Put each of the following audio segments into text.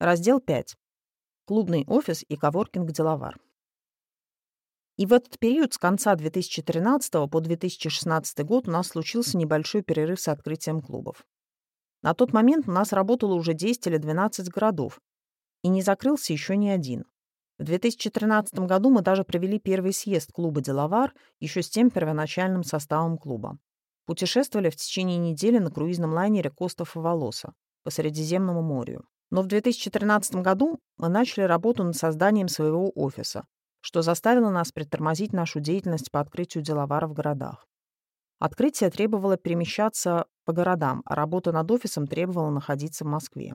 Раздел 5. Клубный офис и коворкинг-деловар. И в этот период с конца 2013 по 2016 год у нас случился небольшой перерыв с открытием клубов. На тот момент у нас работало уже 10 или 12 городов, и не закрылся еще ни один. В 2013 году мы даже провели первый съезд клуба «Деловар» еще с тем первоначальным составом клуба. Путешествовали в течение недели на круизном лайнере «Костов и Волоса» по Средиземному морю. Но в 2013 году мы начали работу над созданием своего офиса, что заставило нас притормозить нашу деятельность по открытию деловара в городах. Открытие требовало перемещаться по городам, а работа над офисом требовала находиться в Москве.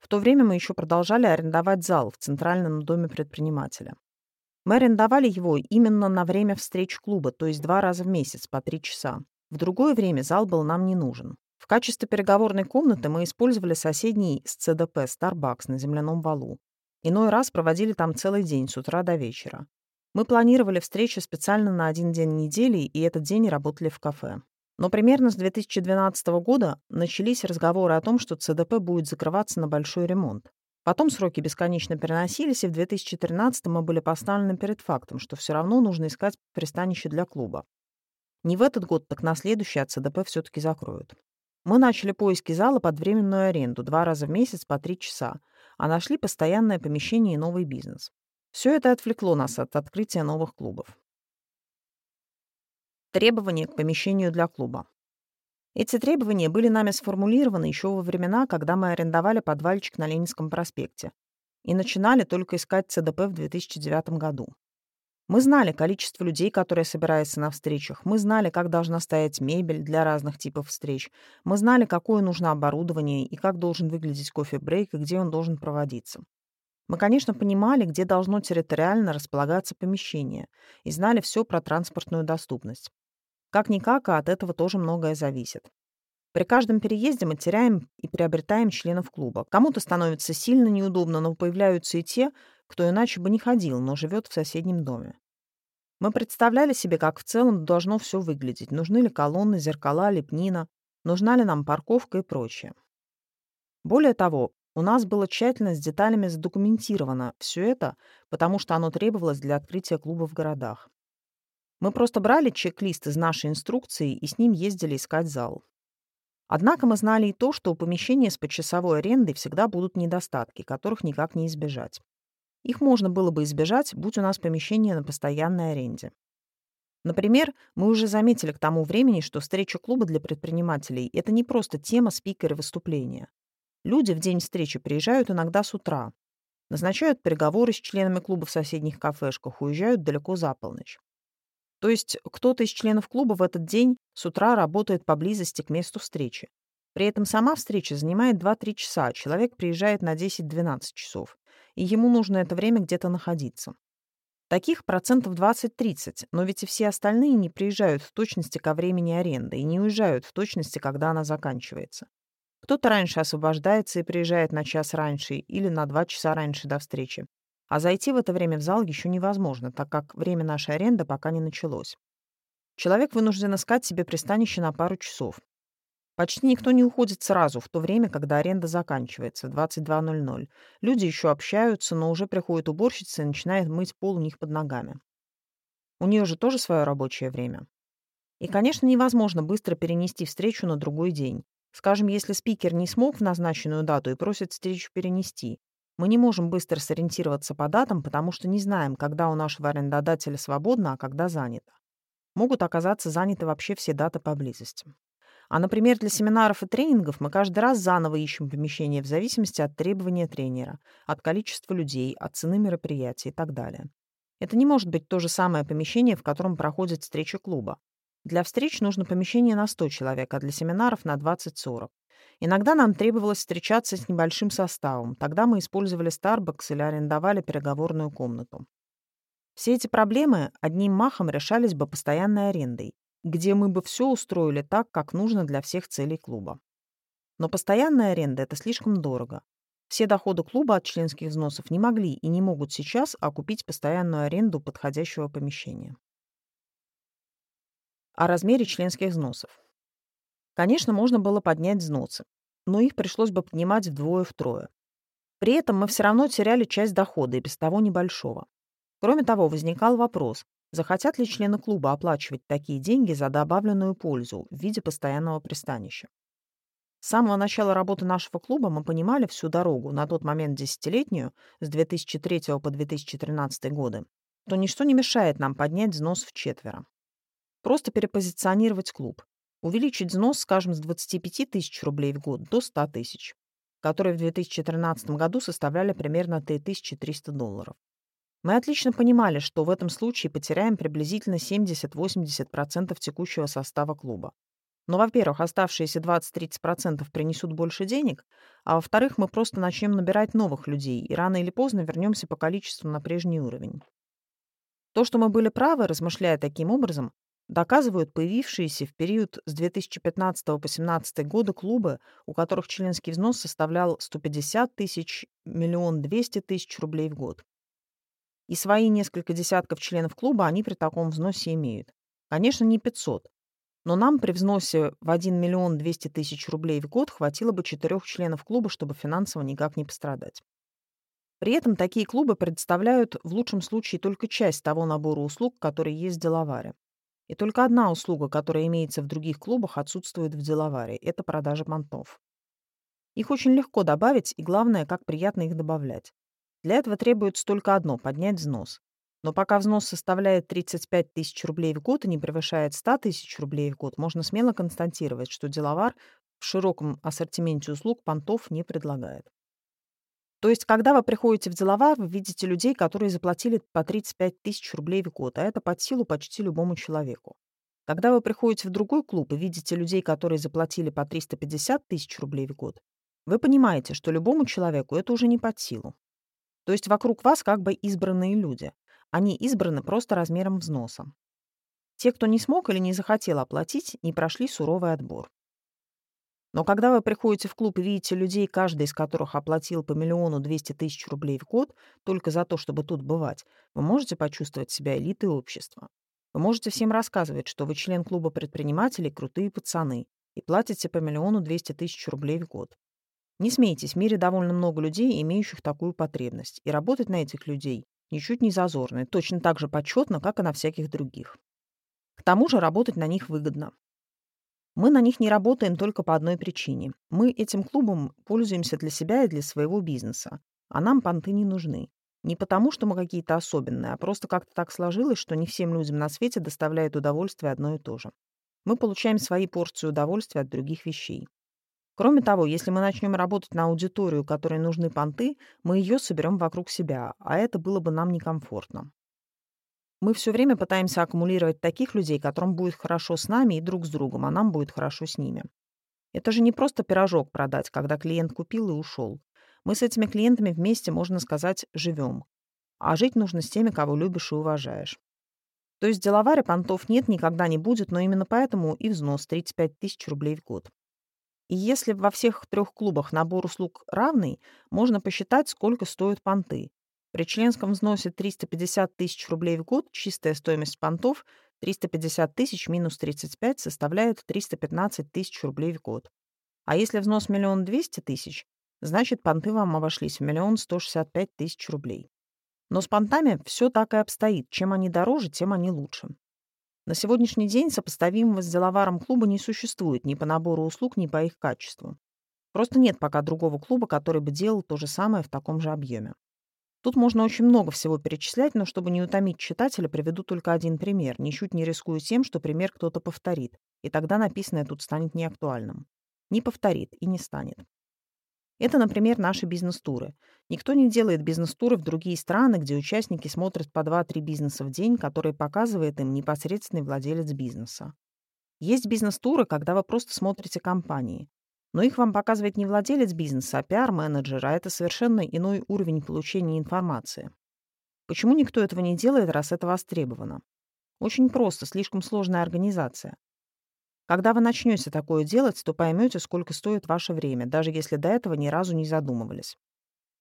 В то время мы еще продолжали арендовать зал в Центральном доме предпринимателя. Мы арендовали его именно на время встреч клуба, то есть два раза в месяц по три часа. В другое время зал был нам не нужен. В качестве переговорной комнаты мы использовали соседний с ЦДП Starbucks на земляном валу. Иной раз проводили там целый день с утра до вечера. Мы планировали встречи специально на один день недели, и этот день работали в кафе. Но примерно с 2012 года начались разговоры о том, что ЦДП будет закрываться на большой ремонт. Потом сроки бесконечно переносились, и в 2013 мы были поставлены перед фактом, что все равно нужно искать пристанище для клуба. Не в этот год, так на следующий от ЦДП все-таки закроют. Мы начали поиски зала под временную аренду два раза в месяц по три часа, а нашли постоянное помещение и новый бизнес. Все это отвлекло нас от открытия новых клубов. Требования к помещению для клуба. Эти требования были нами сформулированы еще во времена, когда мы арендовали подвальчик на Ленинском проспекте и начинали только искать ЦДП в 2009 году. Мы знали количество людей, которые собираются на встречах. Мы знали, как должна стоять мебель для разных типов встреч. Мы знали, какое нужно оборудование и как должен выглядеть кофе-брейк и где он должен проводиться. Мы, конечно, понимали, где должно территориально располагаться помещение, и знали все про транспортную доступность. Как-никак, а от этого тоже многое зависит. При каждом переезде мы теряем и приобретаем членов клуба. Кому-то становится сильно неудобно, но появляются и те, кто иначе бы не ходил, но живет в соседнем доме. Мы представляли себе, как в целом должно все выглядеть. Нужны ли колонны, зеркала, лепнина, нужна ли нам парковка и прочее. Более того, у нас было тщательно с деталями задокументировано все это, потому что оно требовалось для открытия клуба в городах. Мы просто брали чек-лист из нашей инструкции и с ним ездили искать зал. Однако мы знали и то, что у помещения с почасовой арендой всегда будут недостатки, которых никак не избежать. Их можно было бы избежать, будь у нас помещение на постоянной аренде. Например, мы уже заметили к тому времени, что встреча клуба для предпринимателей – это не просто тема спикера выступления. Люди в день встречи приезжают иногда с утра, назначают переговоры с членами клуба в соседних кафешках, уезжают далеко за полночь. То есть кто-то из членов клуба в этот день с утра работает поблизости к месту встречи. При этом сама встреча занимает 2-3 часа, а человек приезжает на 10-12 часов и ему нужно это время где-то находиться. Таких процентов 20-30, но ведь и все остальные не приезжают в точности ко времени аренды и не уезжают в точности, когда она заканчивается. Кто-то раньше освобождается и приезжает на час раньше или на два часа раньше до встречи. А зайти в это время в зал еще невозможно, так как время нашей аренды пока не началось. Человек вынужден искать себе пристанище на пару часов. Почти никто не уходит сразу, в то время, когда аренда заканчивается, 22.00. Люди еще общаются, но уже приходит уборщица и начинает мыть пол у них под ногами. У нее же тоже свое рабочее время. И, конечно, невозможно быстро перенести встречу на другой день. Скажем, если спикер не смог в назначенную дату и просит встречу перенести, мы не можем быстро сориентироваться по датам, потому что не знаем, когда у нашего арендодателя свободно, а когда занято. Могут оказаться заняты вообще все даты поблизости. А, например, для семинаров и тренингов мы каждый раз заново ищем помещение в зависимости от требования тренера, от количества людей, от цены мероприятия и так далее. Это не может быть то же самое помещение, в котором проходит встреча клуба. Для встреч нужно помещение на 100 человек, а для семинаров на 20-40. Иногда нам требовалось встречаться с небольшим составом. Тогда мы использовали Starbucks или арендовали переговорную комнату. Все эти проблемы одним махом решались бы постоянной арендой, где мы бы все устроили так, как нужно для всех целей клуба. Но постоянная аренда – это слишком дорого. Все доходы клуба от членских взносов не могли и не могут сейчас окупить постоянную аренду подходящего помещения. О размере членских взносов. Конечно, можно было поднять взносы, но их пришлось бы поднимать вдвое-втрое. При этом мы все равно теряли часть дохода, и без того небольшого. Кроме того, возникал вопрос, захотят ли члены клуба оплачивать такие деньги за добавленную пользу в виде постоянного пристанища. С самого начала работы нашего клуба мы понимали всю дорогу, на тот момент десятилетнюю, с 2003 по 2013 годы, то ничто не мешает нам поднять взнос в четверо. Просто перепозиционировать клуб. Увеличить взнос, скажем, с 25 тысяч рублей в год до 100 тысяч, которые в 2013 году составляли примерно 3300 долларов. Мы отлично понимали, что в этом случае потеряем приблизительно 70-80% текущего состава клуба. Но, во-первых, оставшиеся 20-30% принесут больше денег, а во-вторых, мы просто начнем набирать новых людей и рано или поздно вернемся по количеству на прежний уровень. То, что мы были правы, размышляя таким образом, доказывают появившиеся в период с 2015 по 2017 годы клубы, у которых членский взнос составлял 150 тысяч, миллион 200 тысяч рублей в год. И свои несколько десятков членов клуба они при таком взносе имеют. Конечно, не 500, но нам при взносе в 1 миллион 200 тысяч рублей в год хватило бы четырех членов клуба, чтобы финансово никак не пострадать. При этом такие клубы предоставляют в лучшем случае только часть того набора услуг, который есть в деловаре. И только одна услуга, которая имеется в других клубах, отсутствует в деловаре – это продажа понтов. Их очень легко добавить, и главное, как приятно их добавлять. Для этого требуется только одно – поднять взнос. Но пока взнос составляет 35 тысяч рублей в год и не превышает 100 тысяч рублей в год, можно смело констатировать, что деловар в широком ассортименте услуг понтов не предлагает. То есть, когда вы приходите в деловар, вы видите людей, которые заплатили по 35 тысяч рублей в год, а это под силу почти любому человеку. Когда вы приходите в другой клуб и видите людей, которые заплатили по 350 тысяч рублей в год, вы понимаете, что любому человеку это уже не под силу. То есть вокруг вас как бы избранные люди. Они избраны просто размером взноса. Те, кто не смог или не захотел оплатить, не прошли суровый отбор. Но когда вы приходите в клуб и видите людей, каждый из которых оплатил по миллиону двести тысяч рублей в год только за то, чтобы тут бывать, вы можете почувствовать себя элитой общества. Вы можете всем рассказывать, что вы член клуба предпринимателей «Крутые пацаны» и платите по миллиону двести тысяч рублей в год. Не смейтесь, в мире довольно много людей, имеющих такую потребность, и работать на этих людей ничуть не зазорно, точно так же почетно, как и на всяких других. К тому же работать на них выгодно. Мы на них не работаем только по одной причине. Мы этим клубом пользуемся для себя и для своего бизнеса, а нам понты не нужны. Не потому, что мы какие-то особенные, а просто как-то так сложилось, что не всем людям на свете доставляет удовольствие одно и то же. Мы получаем свои порции удовольствия от других вещей. Кроме того, если мы начнем работать на аудиторию, которой нужны понты, мы ее соберем вокруг себя, а это было бы нам некомфортно. Мы все время пытаемся аккумулировать таких людей, которым будет хорошо с нами и друг с другом, а нам будет хорошо с ними. Это же не просто пирожок продать, когда клиент купил и ушел. Мы с этими клиентами вместе, можно сказать, живем. А жить нужно с теми, кого любишь и уважаешь. То есть деловаре понтов нет, никогда не будет, но именно поэтому и взнос 35 тысяч рублей в год. И если во всех трех клубах набор услуг равный, можно посчитать, сколько стоят понты. При членском взносе 350 тысяч рублей в год чистая стоимость понтов 350 тысяч минус 35 составляет 315 тысяч рублей в год. А если взнос миллион двести тысяч, значит, понты вам обошлись в миллион сто шестьдесят пять тысяч рублей. Но с понтами все так и обстоит. Чем они дороже, тем они лучше. На сегодняшний день сопоставимого с деловаром клуба не существует ни по набору услуг, ни по их качеству. Просто нет пока другого клуба, который бы делал то же самое в таком же объеме. Тут можно очень много всего перечислять, но чтобы не утомить читателя, приведу только один пример, ничуть не рискую тем, что пример кто-то повторит, и тогда написанное тут станет неактуальным. Не повторит и не станет. Это, например, наши бизнес-туры. Никто не делает бизнес-туры в другие страны, где участники смотрят по 2-3 бизнеса в день, которые показывает им непосредственный владелец бизнеса. Есть бизнес-туры, когда вы просто смотрите компании. Но их вам показывает не владелец бизнеса, а пиар-менеджер, а это совершенно иной уровень получения информации. Почему никто этого не делает, раз это востребовано? Очень просто, слишком сложная организация. Когда вы начнете такое делать, то поймете, сколько стоит ваше время, даже если до этого ни разу не задумывались.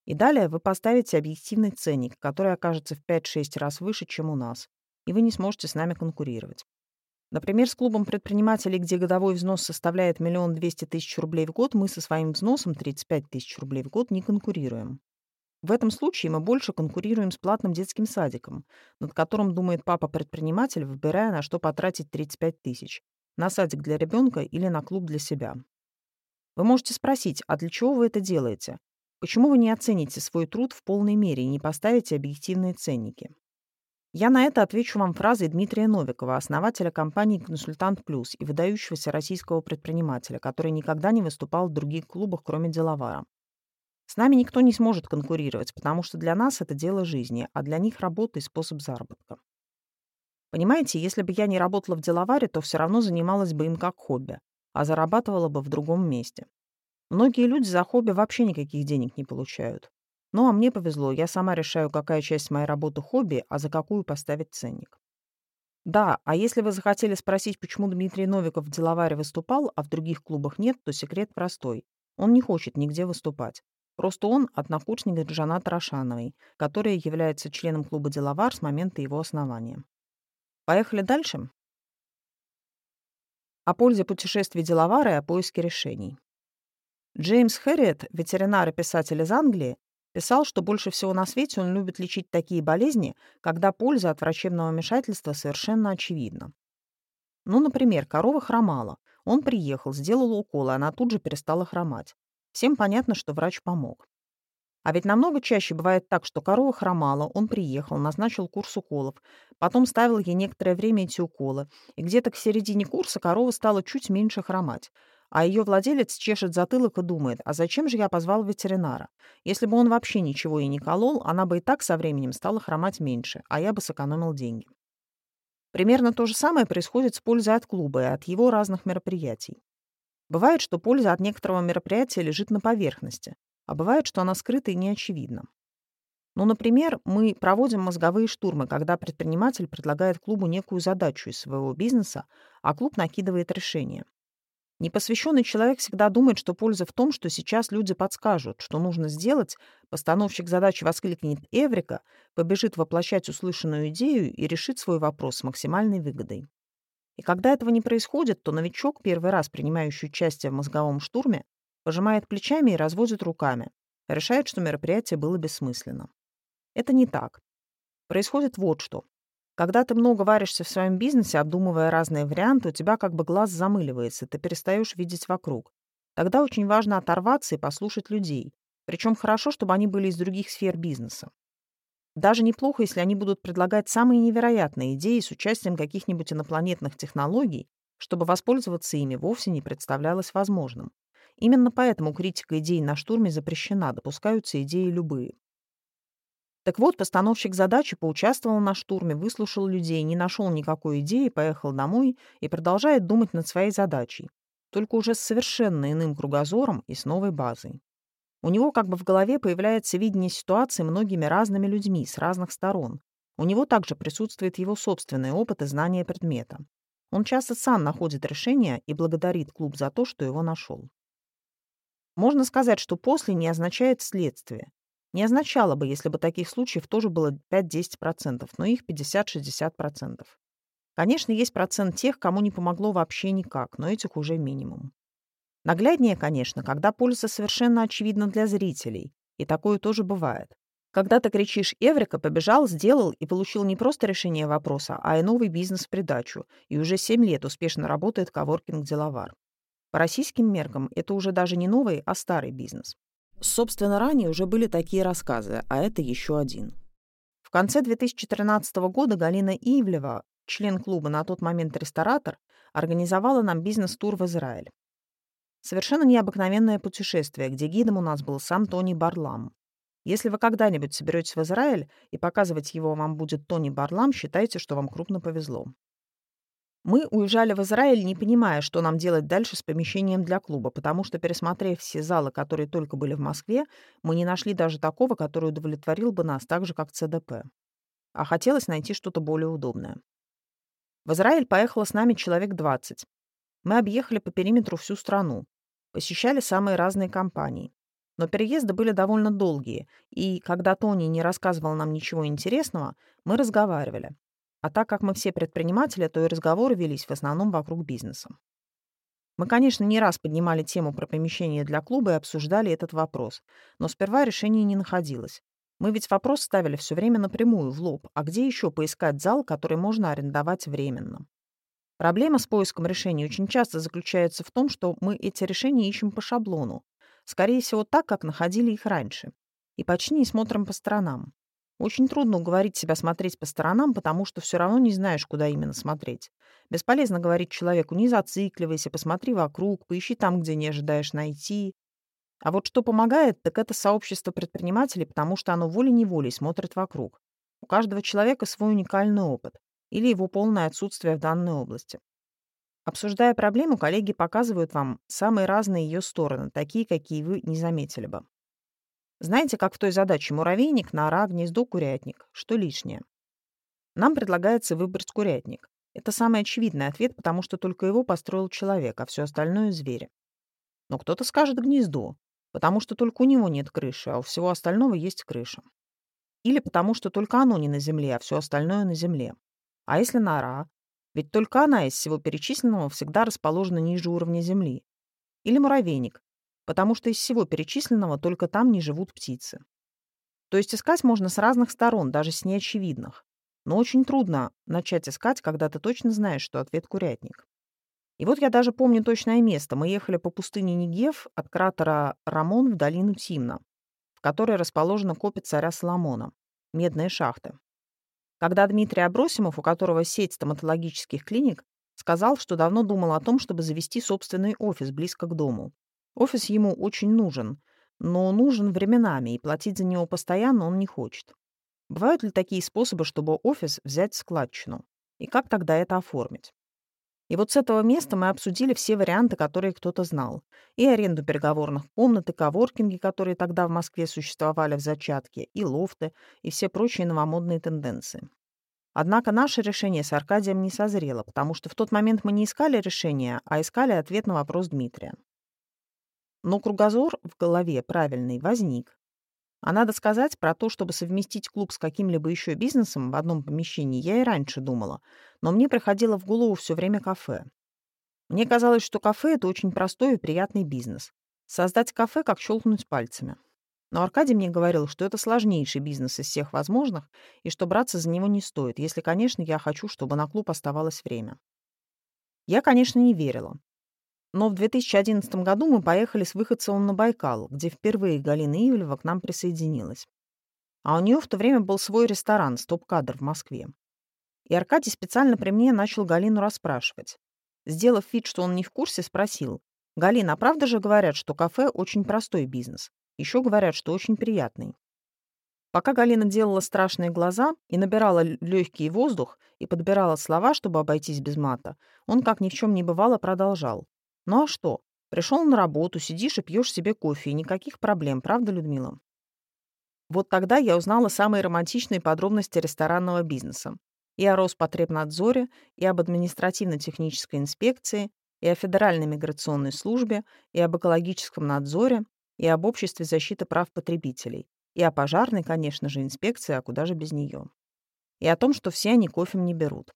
И далее вы поставите объективный ценник, который окажется в 5-6 раз выше, чем у нас, и вы не сможете с нами конкурировать. Например, с клубом предпринимателей, где годовой взнос составляет миллион двести тысяч рублей в год, мы со своим взносом 35 тысяч рублей в год не конкурируем. В этом случае мы больше конкурируем с платным детским садиком, над которым думает папа-предприниматель, выбирая, на что потратить 35 тысяч. На садик для ребенка или на клуб для себя. Вы можете спросить, а для чего вы это делаете? Почему вы не оцените свой труд в полной мере и не поставите объективные ценники? Я на это отвечу вам фразой Дмитрия Новикова, основателя компании «Консультант Плюс» и выдающегося российского предпринимателя, который никогда не выступал в других клубах, кроме «Деловара». С нами никто не сможет конкурировать, потому что для нас это дело жизни, а для них работа и способ заработка. Понимаете, если бы я не работала в деловаре, то все равно занималась бы им как хобби, а зарабатывала бы в другом месте. Многие люди за хобби вообще никаких денег не получают. Ну, а мне повезло, я сама решаю, какая часть моей работы хобби, а за какую поставить ценник. Да, а если вы захотели спросить, почему Дмитрий Новиков в Деловаре выступал, а в других клубах нет, то секрет простой. Он не хочет нигде выступать. Просто он однокурсник Джана Тарашановой, которая является членом клуба «Деловар» с момента его основания. Поехали дальше? О пользе путешествий Деловара и о поиске решений. Джеймс Хэрриет, ветеринар и писатель из Англии, Писал, что больше всего на свете он любит лечить такие болезни, когда польза от врачебного вмешательства совершенно очевидна. Ну, например, корова хромала. Он приехал, сделал укол, и она тут же перестала хромать. Всем понятно, что врач помог. А ведь намного чаще бывает так, что корова хромала, он приехал, назначил курс уколов, потом ставил ей некоторое время эти уколы, и где-то к середине курса корова стала чуть меньше хромать, а ее владелец чешет затылок и думает, а зачем же я позвал ветеринара? Если бы он вообще ничего и не колол, она бы и так со временем стала хромать меньше, а я бы сэкономил деньги. Примерно то же самое происходит с пользой от клуба и от его разных мероприятий. Бывает, что польза от некоторого мероприятия лежит на поверхности, а бывает, что она скрыта и неочевидна. Ну, например, мы проводим мозговые штурмы, когда предприниматель предлагает клубу некую задачу из своего бизнеса, а клуб накидывает решение. Непосвященный человек всегда думает, что польза в том, что сейчас люди подскажут, что нужно сделать, постановщик задачи воскликнет «Эврика», побежит воплощать услышанную идею и решит свой вопрос с максимальной выгодой. И когда этого не происходит, то новичок, первый раз принимающий участие в мозговом штурме, пожимает плечами и разводит руками, решает, что мероприятие было бессмысленно. Это не так. Происходит вот что. Когда ты много варишься в своем бизнесе, обдумывая разные варианты, у тебя как бы глаз замыливается, ты перестаешь видеть вокруг. Тогда очень важно оторваться и послушать людей. Причем хорошо, чтобы они были из других сфер бизнеса. Даже неплохо, если они будут предлагать самые невероятные идеи с участием каких-нибудь инопланетных технологий, чтобы воспользоваться ими вовсе не представлялось возможным. Именно поэтому критика идей на штурме запрещена, допускаются идеи любые. Так вот, постановщик задачи поучаствовал на штурме, выслушал людей, не нашел никакой идеи, поехал домой и продолжает думать над своей задачей, только уже с совершенно иным кругозором и с новой базой. У него как бы в голове появляется видение ситуации многими разными людьми с разных сторон. У него также присутствует его собственный опыт и знание предмета. Он часто сам находит решение и благодарит клуб за то, что его нашел. Можно сказать, что «после» не означает «следствие». Не означало бы, если бы таких случаев тоже было 5-10%, но их 50-60%. Конечно, есть процент тех, кому не помогло вообще никак, но этих уже минимум. Нагляднее, конечно, когда польза совершенно очевидна для зрителей, и такое тоже бывает. Когда ты кричишь «Эврика», побежал, сделал и получил не просто решение вопроса, а и новый бизнес в придачу, и уже 7 лет успешно работает коворкинг-деловар. По российским меркам это уже даже не новый, а старый бизнес. Собственно, ранее уже были такие рассказы, а это еще один. В конце 2013 года Галина Ивлева, член клуба на тот момент ресторатор, организовала нам бизнес-тур в Израиль. Совершенно необыкновенное путешествие, где гидом у нас был сам Тони Барлам. Если вы когда-нибудь соберетесь в Израиль и показывать его вам будет Тони Барлам, считайте, что вам крупно повезло. Мы уезжали в Израиль, не понимая, что нам делать дальше с помещением для клуба, потому что, пересмотрев все залы, которые только были в Москве, мы не нашли даже такого, который удовлетворил бы нас так же, как ЦДП. А хотелось найти что-то более удобное. В Израиль поехало с нами человек 20. Мы объехали по периметру всю страну, посещали самые разные компании. Но переезды были довольно долгие, и когда Тони не рассказывал нам ничего интересного, мы разговаривали, а так как мы все предприниматели, то и разговоры велись в основном вокруг бизнеса. Мы, конечно, не раз поднимали тему про помещение для клуба и обсуждали этот вопрос, но сперва решения не находилось. Мы ведь вопрос ставили все время напрямую, в лоб. А где еще поискать зал, который можно арендовать временно? Проблема с поиском решений очень часто заключается в том, что мы эти решения ищем по шаблону. Скорее всего, так, как находили их раньше. И почти не смотрим по сторонам. Очень трудно уговорить себя смотреть по сторонам, потому что все равно не знаешь, куда именно смотреть. Бесполезно говорить человеку «не зацикливайся, посмотри вокруг, поищи там, где не ожидаешь найти». А вот что помогает, так это сообщество предпринимателей, потому что оно волей-неволей смотрит вокруг. У каждого человека свой уникальный опыт или его полное отсутствие в данной области. Обсуждая проблему, коллеги показывают вам самые разные ее стороны, такие, какие вы не заметили бы. Знаете, как в той задаче муравейник, нора, гнездо, курятник? Что лишнее? Нам предлагается выбрать курятник. Это самый очевидный ответ, потому что только его построил человек, а все остальное — звери. Но кто-то скажет гнездо, потому что только у него нет крыши, а у всего остального есть крыша. Или потому что только оно не на земле, а все остальное на земле. А если нора? Ведь только она из всего перечисленного всегда расположена ниже уровня земли. Или муравейник, потому что из всего перечисленного только там не живут птицы. То есть искать можно с разных сторон, даже с неочевидных. Но очень трудно начать искать, когда ты точно знаешь, что ответ курятник. И вот я даже помню точное место. Мы ехали по пустыне Нигев от кратера Рамон в долину Тимна, в которой расположена копия царя Соломона, медные шахты. Когда Дмитрий Абросимов, у которого сеть стоматологических клиник, сказал, что давно думал о том, чтобы завести собственный офис близко к дому. Офис ему очень нужен, но нужен временами, и платить за него постоянно он не хочет. Бывают ли такие способы, чтобы офис взять в складчину? И как тогда это оформить? И вот с этого места мы обсудили все варианты, которые кто-то знал. И аренду переговорных комнат, и коворкинги, которые тогда в Москве существовали в зачатке, и лофты, и все прочие новомодные тенденции. Однако наше решение с Аркадием не созрело, потому что в тот момент мы не искали решения, а искали ответ на вопрос Дмитрия. Но кругозор в голове правильный возник. А надо сказать, про то, чтобы совместить клуб с каким-либо еще бизнесом в одном помещении, я и раньше думала, но мне приходило в голову все время кафе. Мне казалось, что кафе — это очень простой и приятный бизнес. Создать кафе, как щелкнуть пальцами. Но Аркадий мне говорил, что это сложнейший бизнес из всех возможных, и что браться за него не стоит, если, конечно, я хочу, чтобы на клуб оставалось время. Я, конечно, не верила. Но в 2011 году мы поехали с Выходцевым на Байкал, где впервые Галина Ивлева к нам присоединилась. А у нее в то время был свой ресторан «Стоп-кадр» в Москве. И Аркадий специально при мне начал Галину расспрашивать. Сделав вид, что он не в курсе, спросил. «Галина, а правда же говорят, что кафе – очень простой бизнес? Еще говорят, что очень приятный». Пока Галина делала страшные глаза и набирала легкий воздух и подбирала слова, чтобы обойтись без мата, он, как ни в чем не бывало, продолжал. Ну а что? Пришел на работу, сидишь и пьешь себе кофе, и никаких проблем, правда, Людмила? Вот тогда я узнала самые романтичные подробности ресторанного бизнеса. И о Роспотребнадзоре, и об административно-технической инспекции, и о Федеральной миграционной службе, и об экологическом надзоре, и об обществе защиты прав потребителей, и о пожарной, конечно же, инспекции, а куда же без нее. И о том, что все они кофе не берут.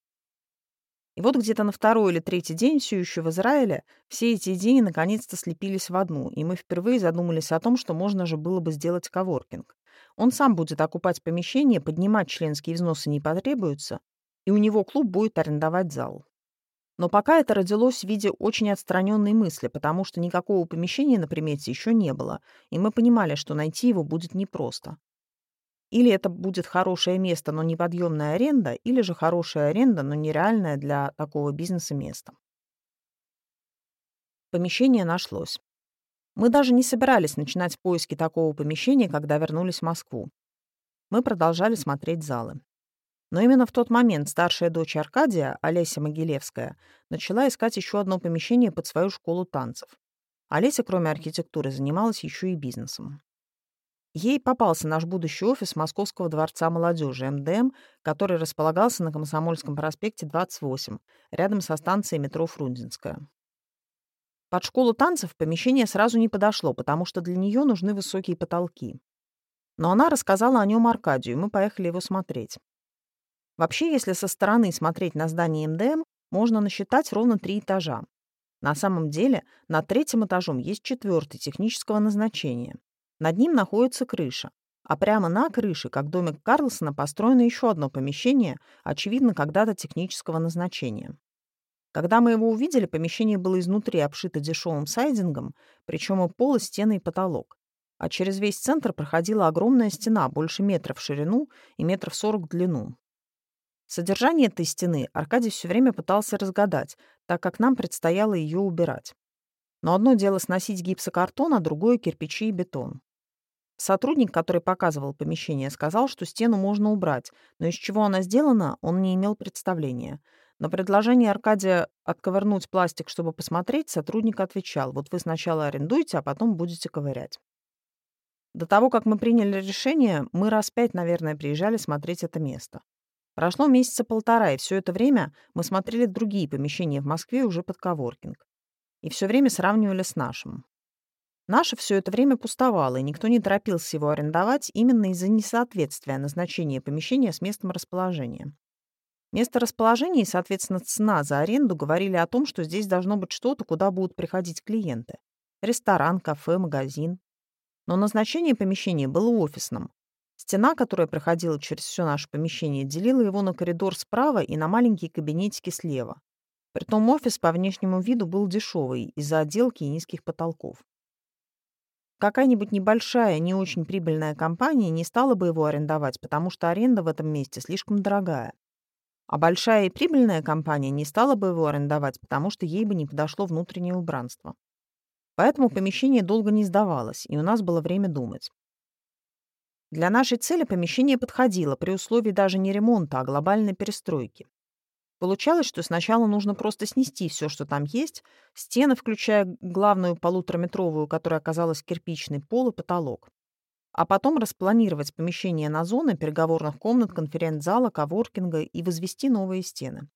И вот где-то на второй или третий день все еще в Израиле все эти идеи наконец-то слепились в одну, и мы впервые задумались о том, что можно же было бы сделать коворкинг. Он сам будет окупать помещение, поднимать членские взносы не потребуется, и у него клуб будет арендовать зал. Но пока это родилось в виде очень отстраненной мысли, потому что никакого помещения на примете еще не было, и мы понимали, что найти его будет непросто. Или это будет хорошее место, но неподъемная аренда, или же хорошая аренда, но нереальная для такого бизнеса место. Помещение нашлось. Мы даже не собирались начинать поиски такого помещения, когда вернулись в Москву. Мы продолжали смотреть залы. Но именно в тот момент старшая дочь Аркадия, Олеся Могилевская, начала искать еще одно помещение под свою школу танцев. Олеся, кроме архитектуры, занималась еще и бизнесом. Ей попался наш будущий офис Московского дворца молодежи МДМ, который располагался на Комсомольском проспекте 28, рядом со станцией метро Фрунзенская. Под школу танцев помещение сразу не подошло, потому что для нее нужны высокие потолки. Но она рассказала о нем Аркадию, и мы поехали его смотреть. Вообще, если со стороны смотреть на здание МДМ, можно насчитать ровно три этажа. На самом деле, над третьим этажом есть четвертый технического назначения. Над ним находится крыша, А прямо на крыше, как домик Карлсона, построено еще одно помещение, очевидно, когда-то технического назначения. Когда мы его увидели, помещение было изнутри обшито дешевым сайдингом, причем и пол, и стены, и потолок. А через весь центр проходила огромная стена, больше метра в ширину и метров сорок в длину. Содержание этой стены Аркадий все время пытался разгадать, так как нам предстояло ее убирать. Но одно дело сносить гипсокартон, а другое — кирпичи и бетон. Сотрудник, который показывал помещение, сказал, что стену можно убрать, но из чего она сделана, он не имел представления. На предложение Аркадия отковырнуть пластик, чтобы посмотреть, сотрудник отвечал, вот вы сначала арендуете, а потом будете ковырять. До того, как мы приняли решение, мы раз пять, наверное, приезжали смотреть это место. Прошло месяца полтора, и все это время мы смотрели другие помещения в Москве уже под коворкинг. И все время сравнивали с нашим. Наше все это время пустовало, и никто не торопился его арендовать именно из-за несоответствия назначения помещения с местом расположения. Место расположения и, соответственно, цена за аренду говорили о том, что здесь должно быть что-то, куда будут приходить клиенты. Ресторан, кафе, магазин. Но назначение помещения было офисным, Стена, которая проходила через все наше помещение, делила его на коридор справа и на маленькие кабинетики слева. Притом офис по внешнему виду был дешевый из-за отделки и низких потолков. Какая-нибудь небольшая, не очень прибыльная компания не стала бы его арендовать, потому что аренда в этом месте слишком дорогая. А большая и прибыльная компания не стала бы его арендовать, потому что ей бы не подошло внутреннее убранство. Поэтому помещение долго не сдавалось, и у нас было время думать. Для нашей цели помещение подходило при условии даже не ремонта, а глобальной перестройки. Получалось, что сначала нужно просто снести все, что там есть, стены, включая главную полутораметровую, которая оказалась кирпичный, пол и потолок. А потом распланировать помещение на зоны переговорных комнат, конференц-зала, коворкинга и возвести новые стены.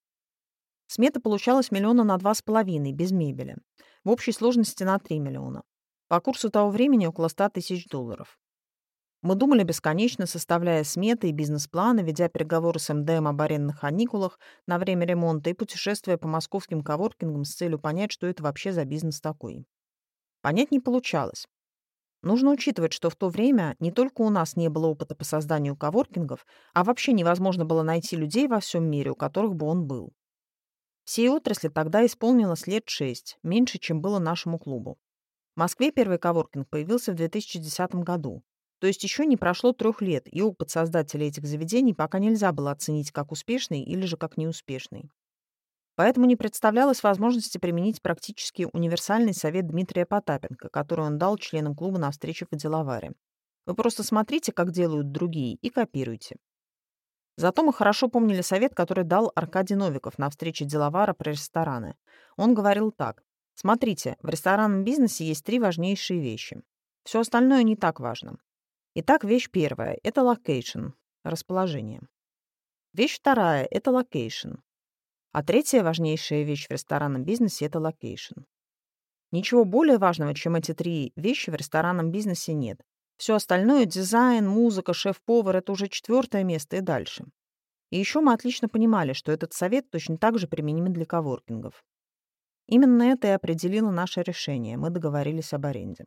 Смета получалась миллиона на два с половиной, без мебели. В общей сложности на 3 миллиона. По курсу того времени около 100 тысяч долларов. Мы думали бесконечно, составляя сметы и бизнес-планы, ведя переговоры с МДМ об арендных каникулах на время ремонта и путешествуя по московским коворкингам с целью понять, что это вообще за бизнес такой. Понять не получалось. Нужно учитывать, что в то время не только у нас не было опыта по созданию коворкингов, а вообще невозможно было найти людей во всем мире, у которых бы он был. Всей отрасли тогда исполнилось лет шесть, меньше, чем было нашему клубу. В Москве первый коворкинг появился в 2010 году. То есть еще не прошло трех лет, и опыт создателей этих заведений пока нельзя было оценить как успешный или же как неуспешный. Поэтому не представлялось возможности применить практически универсальный совет Дмитрия Потапенко, который он дал членам клуба на встрече в Деловаре. Вы просто смотрите, как делают другие, и копируйте. Зато мы хорошо помнили совет, который дал Аркадий Новиков на встрече Деловара про рестораны. Он говорил так. Смотрите, в ресторанном бизнесе есть три важнейшие вещи. Все остальное не так важно. Итак, вещь первая — это location, расположение. Вещь вторая — это location. А третья важнейшая вещь в ресторанном бизнесе — это location. Ничего более важного, чем эти три вещи в ресторанном бизнесе нет. Все остальное — дизайн, музыка, шеф-повар — это уже четвертое место и дальше. И еще мы отлично понимали, что этот совет точно так же применим для коворкингов. Именно это и определило наше решение. Мы договорились об аренде.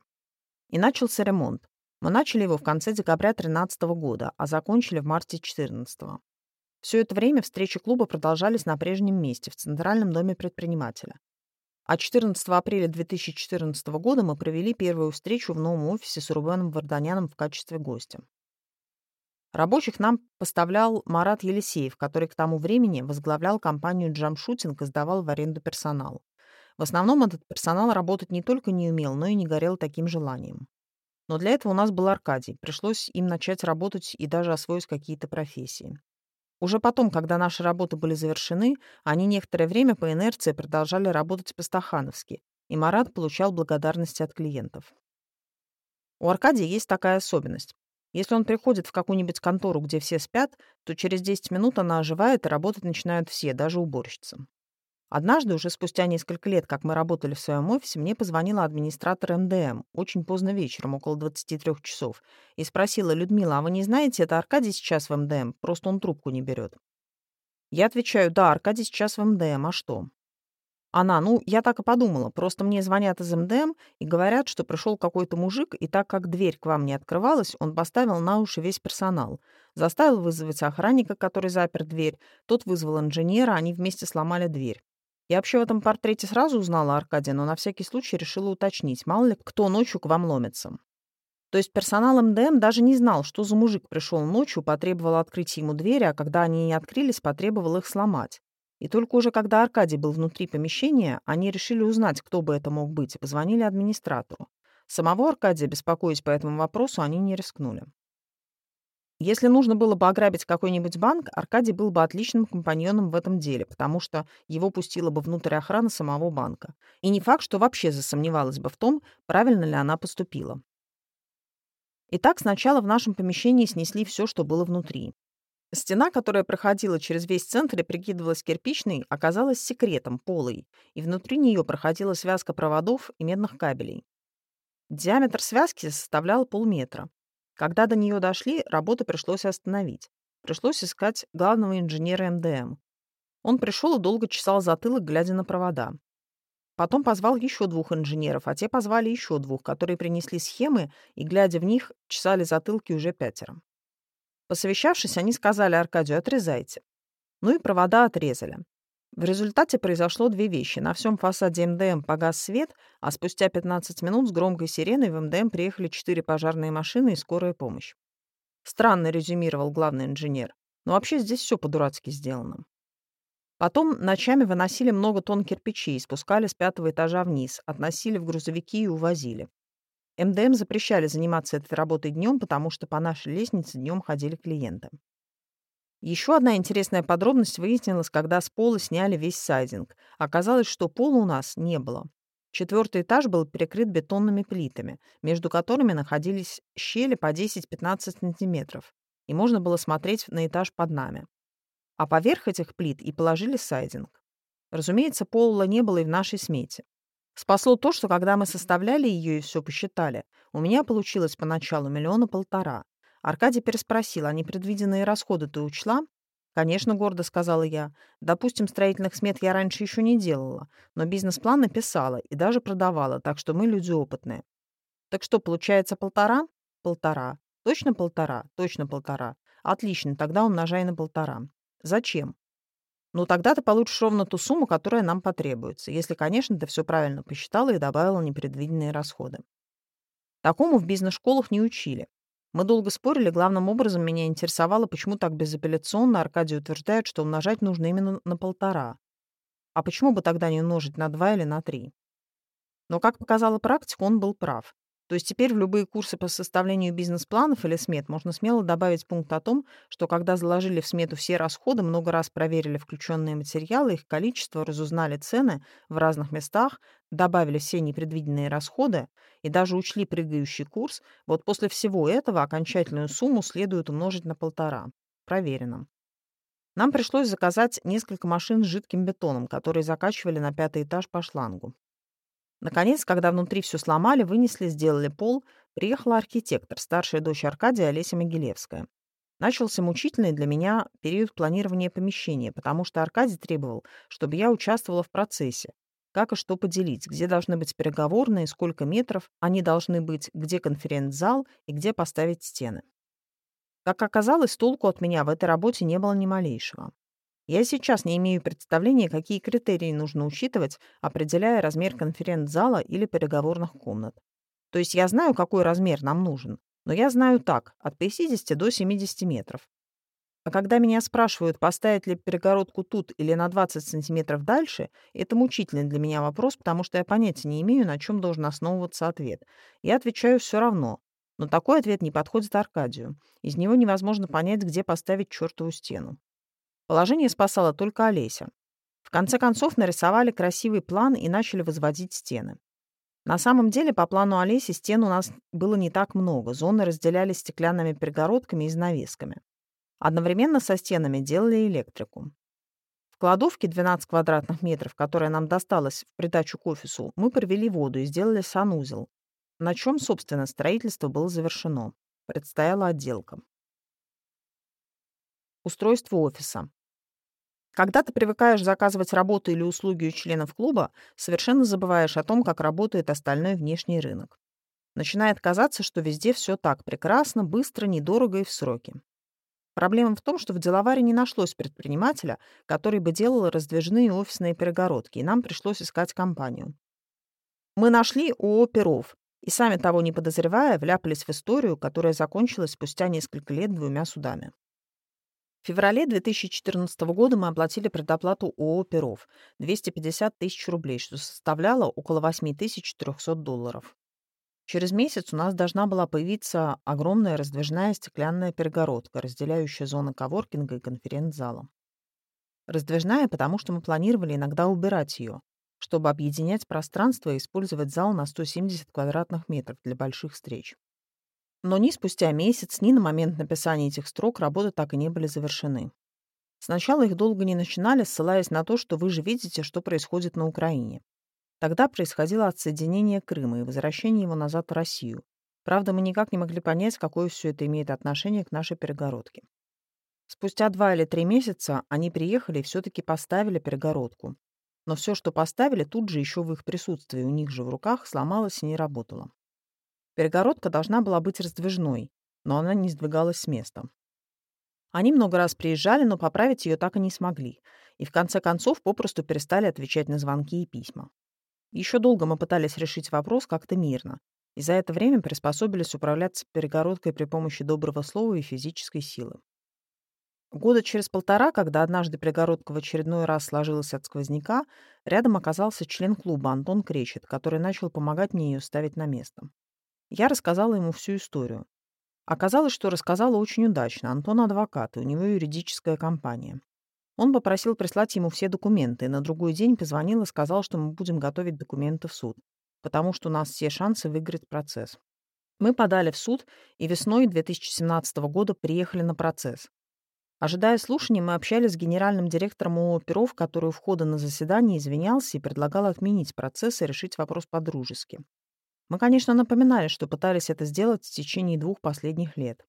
И начался ремонт. Мы начали его в конце декабря 2013 года, а закончили в марте 2014. Все это время встречи клуба продолжались на прежнем месте, в Центральном доме предпринимателя. А 14 апреля 2014 года мы провели первую встречу в новом офисе с Рубеном Варданяном в качестве гостя. Рабочих нам поставлял Марат Елисеев, который к тому времени возглавлял компанию «Джамшутинг» и сдавал в аренду персонал. В основном этот персонал работать не только не умел, но и не горел таким желанием. Но для этого у нас был Аркадий. Пришлось им начать работать и даже освоить какие-то профессии. Уже потом, когда наши работы были завершены, они некоторое время по инерции продолжали работать по-стахановски, и Марат получал благодарности от клиентов. У Аркадия есть такая особенность. Если он приходит в какую-нибудь контору, где все спят, то через 10 минут она оживает, и работать начинают все, даже уборщицы. Однажды, уже спустя несколько лет, как мы работали в своем офисе, мне позвонила администратор МДМ, очень поздно вечером, около 23 часов, и спросила, «Людмила, а вы не знаете, это Аркадий сейчас в МДМ, просто он трубку не берет». Я отвечаю, «Да, Аркадий сейчас в МДМ, а что?» Она, ну, я так и подумала. Просто мне звонят из МДМ и говорят, что пришел какой-то мужик, и так как дверь к вам не открывалась, он поставил на уши весь персонал. Заставил вызвать охранника, который запер дверь. Тот вызвал инженера, они вместе сломали дверь. Я вообще в этом портрете сразу узнала Аркадия, но на всякий случай решила уточнить, мало ли кто ночью к вам ломится. То есть персонал МДМ даже не знал, что за мужик пришел ночью, потребовал открыть ему двери, а когда они не открылись, потребовал их сломать. И только уже когда Аркадий был внутри помещения, они решили узнать, кто бы это мог быть, и позвонили администратору. Самого Аркадия, беспокоясь по этому вопросу, они не рискнули. Если нужно было бы ограбить какой-нибудь банк, Аркадий был бы отличным компаньоном в этом деле, потому что его пустила бы внутрь охрана самого банка. И не факт, что вообще засомневалась бы в том, правильно ли она поступила. Итак, сначала в нашем помещении снесли все, что было внутри. Стена, которая проходила через весь центр и прикидывалась кирпичной, оказалась секретом, полой, и внутри нее проходила связка проводов и медных кабелей. Диаметр связки составлял полметра. Когда до нее дошли, работу пришлось остановить. Пришлось искать главного инженера МДМ. Он пришел и долго чесал затылок, глядя на провода. Потом позвал еще двух инженеров, а те позвали еще двух, которые принесли схемы и, глядя в них, чесали затылки уже пятеро. Посовещавшись, они сказали Аркадию «отрезайте». Ну и провода отрезали. В результате произошло две вещи. На всем фасаде МДМ погас свет, а спустя 15 минут с громкой сиреной в МДМ приехали четыре пожарные машины и скорая помощь. Странно резюмировал главный инженер. Но вообще здесь все по-дурацки сделано. Потом ночами выносили много тонн кирпичей, спускали с пятого этажа вниз, относили в грузовики и увозили. МДМ запрещали заниматься этой работой днем, потому что по нашей лестнице днем ходили клиенты. Еще одна интересная подробность выяснилась, когда с пола сняли весь сайдинг. Оказалось, что пола у нас не было. Четвертый этаж был перекрыт бетонными плитами, между которыми находились щели по 10-15 сантиметров, и можно было смотреть на этаж под нами. А поверх этих плит и положили сайдинг. Разумеется, пола не было и в нашей смете. Спасло то, что когда мы составляли ее и все посчитали, у меня получилось поначалу миллиона полтора. Аркадий переспросил, а непредвиденные расходы ты учла? «Конечно, гордо», — сказала я. «Допустим, строительных смет я раньше еще не делала, но бизнес-план написала и даже продавала, так что мы люди опытные». «Так что, получается, полтора?» «Полтора. Точно полтора? Точно полтора. Отлично, тогда умножай на полтора. Зачем?» Ну, тогда ты получишь ровно ту сумму, которая нам потребуется, если, конечно, ты все правильно посчитала и добавила непредвиденные расходы. Такому в бизнес-школах не учили. Мы долго спорили, главным образом меня интересовало, почему так безапелляционно Аркадий утверждает, что умножать нужно именно на полтора. А почему бы тогда не умножить на два или на три? Но, как показала практика, он был прав. То есть теперь в любые курсы по составлению бизнес-планов или смет можно смело добавить пункт о том, что когда заложили в смету все расходы, много раз проверили включенные материалы, их количество, разузнали цены в разных местах, добавили все непредвиденные расходы и даже учли прыгающий курс, вот после всего этого окончательную сумму следует умножить на полтора. Проверено. Нам пришлось заказать несколько машин с жидким бетоном, которые закачивали на пятый этаж по шлангу. Наконец, когда внутри все сломали, вынесли, сделали пол, приехала архитектор, старшая дочь Аркадия Олеся Могилевская. Начался мучительный для меня период планирования помещения, потому что Аркадий требовал, чтобы я участвовала в процессе. Как и что поделить, где должны быть переговорные, сколько метров они должны быть, где конференц-зал и где поставить стены. Как оказалось, толку от меня в этой работе не было ни малейшего. Я сейчас не имею представления, какие критерии нужно учитывать, определяя размер конференц-зала или переговорных комнат. То есть я знаю, какой размер нам нужен, но я знаю так, от 50 до 70 метров. А когда меня спрашивают, поставить ли перегородку тут или на 20 сантиметров дальше, это мучительный для меня вопрос, потому что я понятия не имею, на чем должен основываться ответ. Я отвечаю все равно. Но такой ответ не подходит Аркадию. Из него невозможно понять, где поставить чертову стену. Положение спасала только Олеся. В конце концов нарисовали красивый план и начали возводить стены. На самом деле, по плану Олеси стен у нас было не так много, зоны разделялись стеклянными перегородками и занавесками. Одновременно со стенами делали электрику. В кладовке 12 квадратных метров, которая нам досталась в придачу к офису, мы провели воду и сделали санузел, на чем, собственно, строительство было завершено. Предстояла отделка. Устройство офиса. Когда ты привыкаешь заказывать работу или услуги у членов клуба, совершенно забываешь о том, как работает остальной внешний рынок. Начинает казаться, что везде все так прекрасно, быстро, недорого и в сроки. Проблема в том, что в деловаре не нашлось предпринимателя, который бы делал раздвижные офисные перегородки, и нам пришлось искать компанию. Мы нашли ООО «Перов», и сами того не подозревая, вляпались в историю, которая закончилась спустя несколько лет двумя судами. В феврале 2014 года мы оплатили предоплату ООО «Перов» — 250 тысяч рублей, что составляло около 8300 долларов. Через месяц у нас должна была появиться огромная раздвижная стеклянная перегородка, разделяющая зоны коворкинга и конференц-зала. Раздвижная, потому что мы планировали иногда убирать ее, чтобы объединять пространство и использовать зал на 170 квадратных метров для больших встреч. Но ни спустя месяц, ни на момент написания этих строк работы так и не были завершены. Сначала их долго не начинали, ссылаясь на то, что вы же видите, что происходит на Украине. Тогда происходило отсоединение Крыма и возвращение его назад в Россию. Правда, мы никак не могли понять, какое все это имеет отношение к нашей перегородке. Спустя два или три месяца они приехали и все-таки поставили перегородку. Но все, что поставили, тут же еще в их присутствии, у них же в руках, сломалось и не работало. Перегородка должна была быть раздвижной, но она не сдвигалась с места. Они много раз приезжали, но поправить ее так и не смогли, и в конце концов попросту перестали отвечать на звонки и письма. Еще долго мы пытались решить вопрос как-то мирно, и за это время приспособились управляться перегородкой при помощи доброго слова и физической силы. Года через полтора, когда однажды перегородка в очередной раз сложилась от сквозняка, рядом оказался член клуба Антон Кречет, который начал помогать мне ее ставить на место. Я рассказала ему всю историю. Оказалось, что рассказала очень удачно. Антон адвокат, и у него юридическая компания. Он попросил прислать ему все документы, и на другой день позвонил и сказал, что мы будем готовить документы в суд, потому что у нас все шансы выиграть процесс. Мы подали в суд, и весной 2017 года приехали на процесс. Ожидая слушаний, мы общались с генеральным директором ООО «Перов», который у входа на заседание извинялся и предлагал отменить процесс и решить вопрос по-дружески. Мы, конечно, напоминали, что пытались это сделать в течение двух последних лет.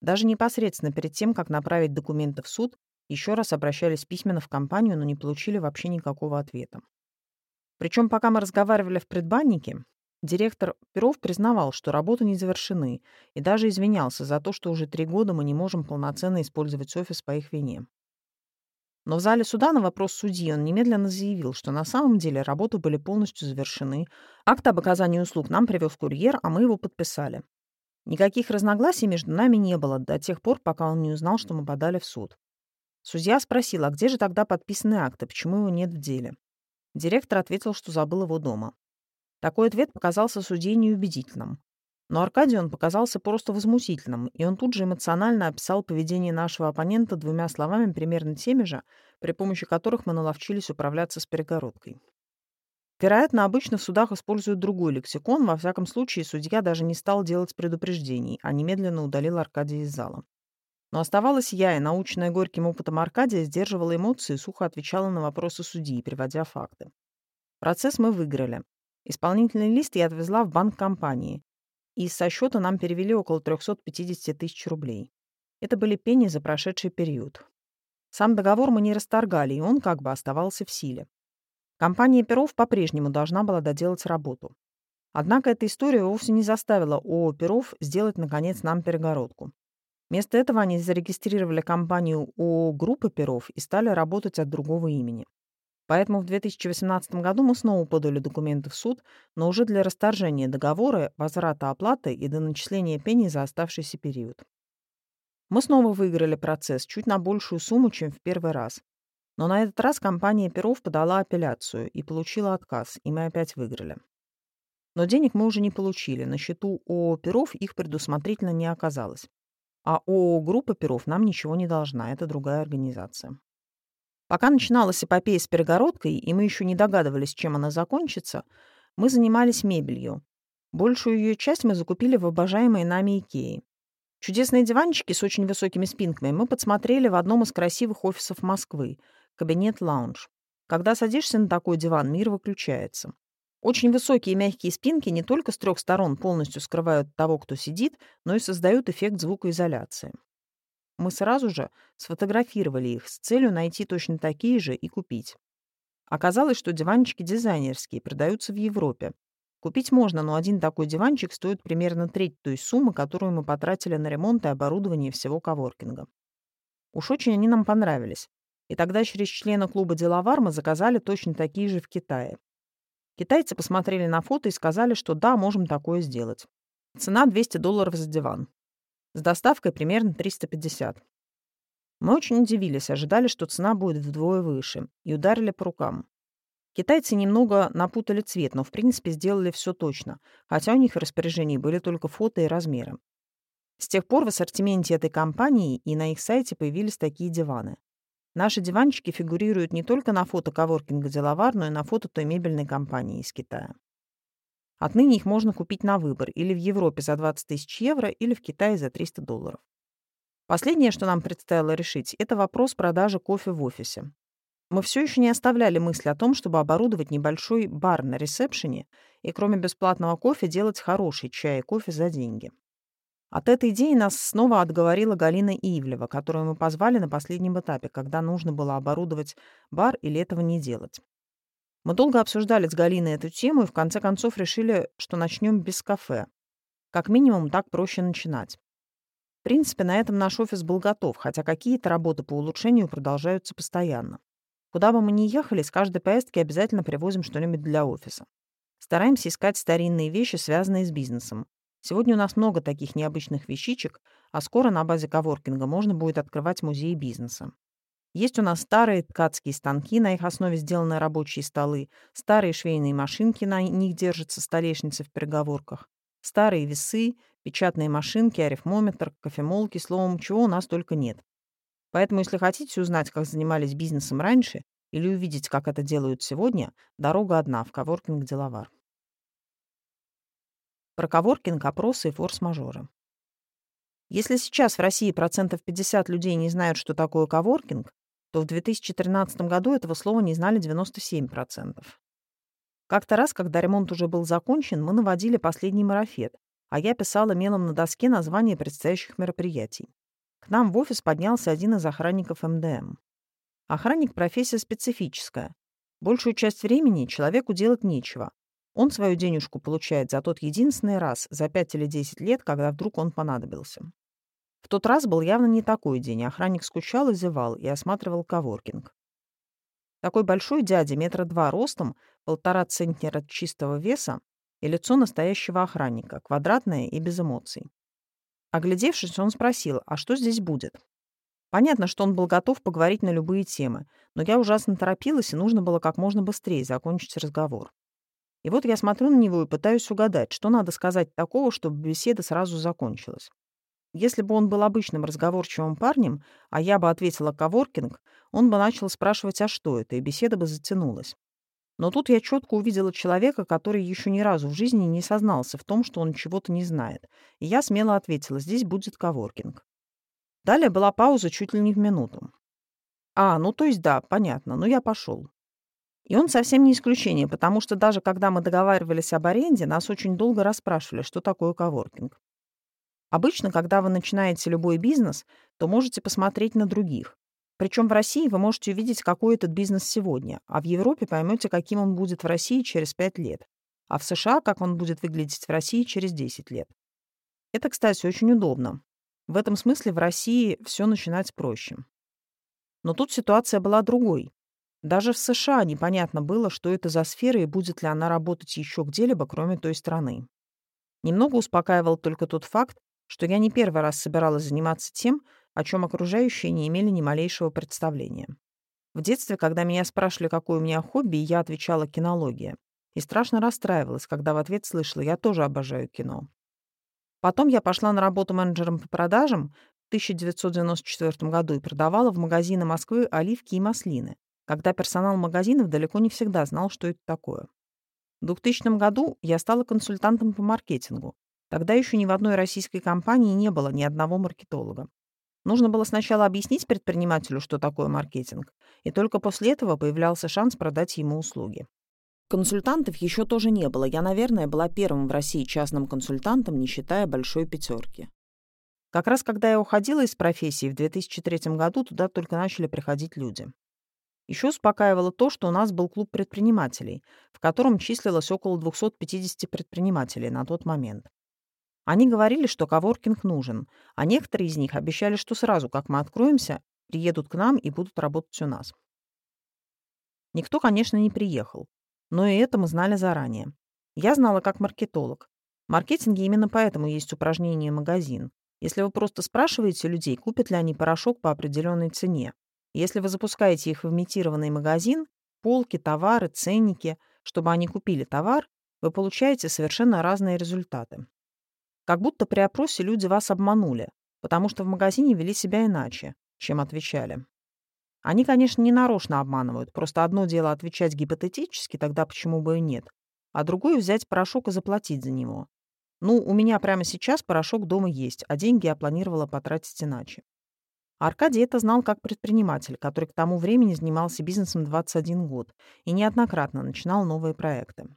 Даже непосредственно перед тем, как направить документы в суд, еще раз обращались письменно в компанию, но не получили вообще никакого ответа. Причем, пока мы разговаривали в предбаннике, директор Перов признавал, что работы не завершены, и даже извинялся за то, что уже три года мы не можем полноценно использовать офис по их вине. Но в зале суда на вопрос судьи он немедленно заявил, что на самом деле работы были полностью завершены. Акт об оказании услуг нам привез курьер, а мы его подписали. Никаких разногласий между нами не было до тех пор, пока он не узнал, что мы подали в суд. Судья спросил, а где же тогда подписаны акты, почему его нет в деле? Директор ответил, что забыл его дома. Такой ответ показался судье неубедительным. Но Аркадию он показался просто возмутительным, и он тут же эмоционально описал поведение нашего оппонента двумя словами примерно теми же, при помощи которых мы наловчились управляться с перегородкой. Вероятно, обычно в судах используют другой лексикон, во всяком случае судья даже не стал делать предупреждений, а немедленно удалил Аркадия из зала. Но оставалась я, и, научная горьким опытом Аркадия, сдерживала эмоции и сухо отвечала на вопросы судьи, приводя факты. Процесс мы выиграли. Исполнительный лист я отвезла в банк компании и со счета нам перевели около 350 тысяч рублей. Это были пени за прошедший период. Сам договор мы не расторгали, и он как бы оставался в силе. Компания Перов по-прежнему должна была доделать работу. Однако эта история вовсе не заставила ООО «Перов» сделать, наконец, нам перегородку. Вместо этого они зарегистрировали компанию ООО «Группа Перов» и стали работать от другого имени. Поэтому в 2018 году мы снова подали документы в суд, но уже для расторжения договора, возврата оплаты и до начисления пений за оставшийся период. Мы снова выиграли процесс чуть на большую сумму, чем в первый раз. Но на этот раз компания Перов подала апелляцию и получила отказ, и мы опять выиграли. Но денег мы уже не получили, на счету ООО Перов их предусмотрительно не оказалось. А ООО Группа Перов нам ничего не должна, это другая организация. Пока начиналась эпопея с перегородкой, и мы еще не догадывались, чем она закончится, мы занимались мебелью. Большую ее часть мы закупили в обожаемой нами Икеи. Чудесные диванчики с очень высокими спинками мы подсмотрели в одном из красивых офисов Москвы — кабинет-лаунж. Когда садишься на такой диван, мир выключается. Очень высокие мягкие спинки не только с трех сторон полностью скрывают того, кто сидит, но и создают эффект звукоизоляции. Мы сразу же сфотографировали их с целью найти точно такие же и купить. Оказалось, что диванчики дизайнерские, продаются в Европе. Купить можно, но один такой диванчик стоит примерно треть той суммы, которую мы потратили на ремонт и оборудование всего коворкинга. Уж очень они нам понравились. И тогда через члена клуба «Деловар» мы заказали точно такие же в Китае. Китайцы посмотрели на фото и сказали, что да, можем такое сделать. Цена 200 долларов за диван. С доставкой примерно 350. Мы очень удивились, ожидали, что цена будет вдвое выше, и ударили по рукам. Китайцы немного напутали цвет, но в принципе сделали все точно, хотя у них в распоряжении были только фото и размеры. С тех пор в ассортименте этой компании и на их сайте появились такие диваны. Наши диванчики фигурируют не только на фото коворкинга «Деловар», но и на фото той мебельной компании из Китая. Отныне их можно купить на выбор или в Европе за 20 тысяч евро, или в Китае за 300 долларов. Последнее, что нам предстояло решить, это вопрос продажи кофе в офисе. Мы все еще не оставляли мысли о том, чтобы оборудовать небольшой бар на ресепшене и кроме бесплатного кофе делать хороший чай и кофе за деньги. От этой идеи нас снова отговорила Галина Ивлева, которую мы позвали на последнем этапе, когда нужно было оборудовать бар или этого не делать. Мы долго обсуждали с Галиной эту тему и в конце концов решили, что начнем без кафе. Как минимум, так проще начинать. В принципе, на этом наш офис был готов, хотя какие-то работы по улучшению продолжаются постоянно. Куда бы мы ни ехали, с каждой поездки обязательно привозим что-нибудь для офиса. Стараемся искать старинные вещи, связанные с бизнесом. Сегодня у нас много таких необычных вещичек, а скоро на базе коворкинга можно будет открывать музей бизнеса. Есть у нас старые ткацкие станки, на их основе сделаны рабочие столы, старые швейные машинки, на них держатся столешницы в переговорках, старые весы, печатные машинки, арифмометр, кофемолки, словом, чего у нас только нет. Поэтому, если хотите узнать, как занимались бизнесом раньше, или увидеть, как это делают сегодня, дорога одна в коворкинг «Деловар». Про коворкинг, опросы и форс-мажоры. Если сейчас в России процентов 50 людей не знают, что такое коворкинг, то в 2013 году этого слова не знали 97%. Как-то раз, когда ремонт уже был закончен, мы наводили последний марафет, а я писала мелом на доске название предстоящих мероприятий. К нам в офис поднялся один из охранников МДМ. Охранник – профессия специфическая. Большую часть времени человеку делать нечего, он свою денежку получает за тот единственный раз за 5 или 10 лет, когда вдруг он понадобился. В тот раз был явно не такой день. Охранник скучал и зевал, и осматривал коворкинг. Такой большой дядя, метра два ростом, полтора центнера чистого веса и лицо настоящего охранника, квадратное и без эмоций. Оглядевшись, он спросил, а что здесь будет? Понятно, что он был готов поговорить на любые темы, но я ужасно торопилась, и нужно было как можно быстрее закончить разговор. И вот я смотрю на него и пытаюсь угадать, что надо сказать такого, чтобы беседа сразу закончилась. Если бы он был обычным разговорчивым парнем, а я бы ответила «коворкинг», он бы начал спрашивать, а что это, и беседа бы затянулась. Но тут я четко увидела человека, который еще ни разу в жизни не сознался в том, что он чего-то не знает. И я смело ответила, здесь будет коворкинг. Далее была пауза чуть ли не в минуту. А, ну то есть да, понятно, ну я пошел. И он совсем не исключение, потому что даже когда мы договаривались об аренде, нас очень долго расспрашивали, что такое коворкинг. Обычно, когда вы начинаете любой бизнес, то можете посмотреть на других. Причем в России вы можете увидеть, какой этот бизнес сегодня, а в Европе поймете, каким он будет в России через 5 лет, а в США, как он будет выглядеть в России через 10 лет. Это, кстати, очень удобно. В этом смысле в России все начинать проще. Но тут ситуация была другой. Даже в США непонятно было, что это за сфера и будет ли она работать еще где-либо, кроме той страны. Немного успокаивал только тот факт, что я не первый раз собиралась заниматься тем, о чем окружающие не имели ни малейшего представления. В детстве, когда меня спрашивали, какое у меня хобби, я отвечала «кинология». И страшно расстраивалась, когда в ответ слышала «я тоже обожаю кино». Потом я пошла на работу менеджером по продажам в 1994 году и продавала в магазины Москвы оливки и маслины, когда персонал магазинов далеко не всегда знал, что это такое. В 2000 году я стала консультантом по маркетингу. Тогда еще ни в одной российской компании не было ни одного маркетолога. Нужно было сначала объяснить предпринимателю, что такое маркетинг, и только после этого появлялся шанс продать ему услуги. Консультантов еще тоже не было. Я, наверное, была первым в России частным консультантом, не считая большой пятерки. Как раз когда я уходила из профессии в 2003 году, туда только начали приходить люди. Еще успокаивало то, что у нас был клуб предпринимателей, в котором числилось около 250 предпринимателей на тот момент. Они говорили, что коворкинг нужен, а некоторые из них обещали, что сразу, как мы откроемся, приедут к нам и будут работать у нас. Никто, конечно, не приехал, но и это мы знали заранее. Я знала как маркетолог. В маркетинге именно поэтому есть упражнение «магазин». Если вы просто спрашиваете людей, купят ли они порошок по определенной цене. Если вы запускаете их в имитированный магазин, полки, товары, ценники, чтобы они купили товар, вы получаете совершенно разные результаты. Как будто при опросе люди вас обманули, потому что в магазине вели себя иначе, чем отвечали. Они, конечно, не нарочно обманывают, просто одно дело отвечать гипотетически, тогда почему бы и нет, а другое — взять порошок и заплатить за него. Ну, у меня прямо сейчас порошок дома есть, а деньги я планировала потратить иначе. Аркадий это знал как предприниматель, который к тому времени занимался бизнесом 21 год и неоднократно начинал новые проекты.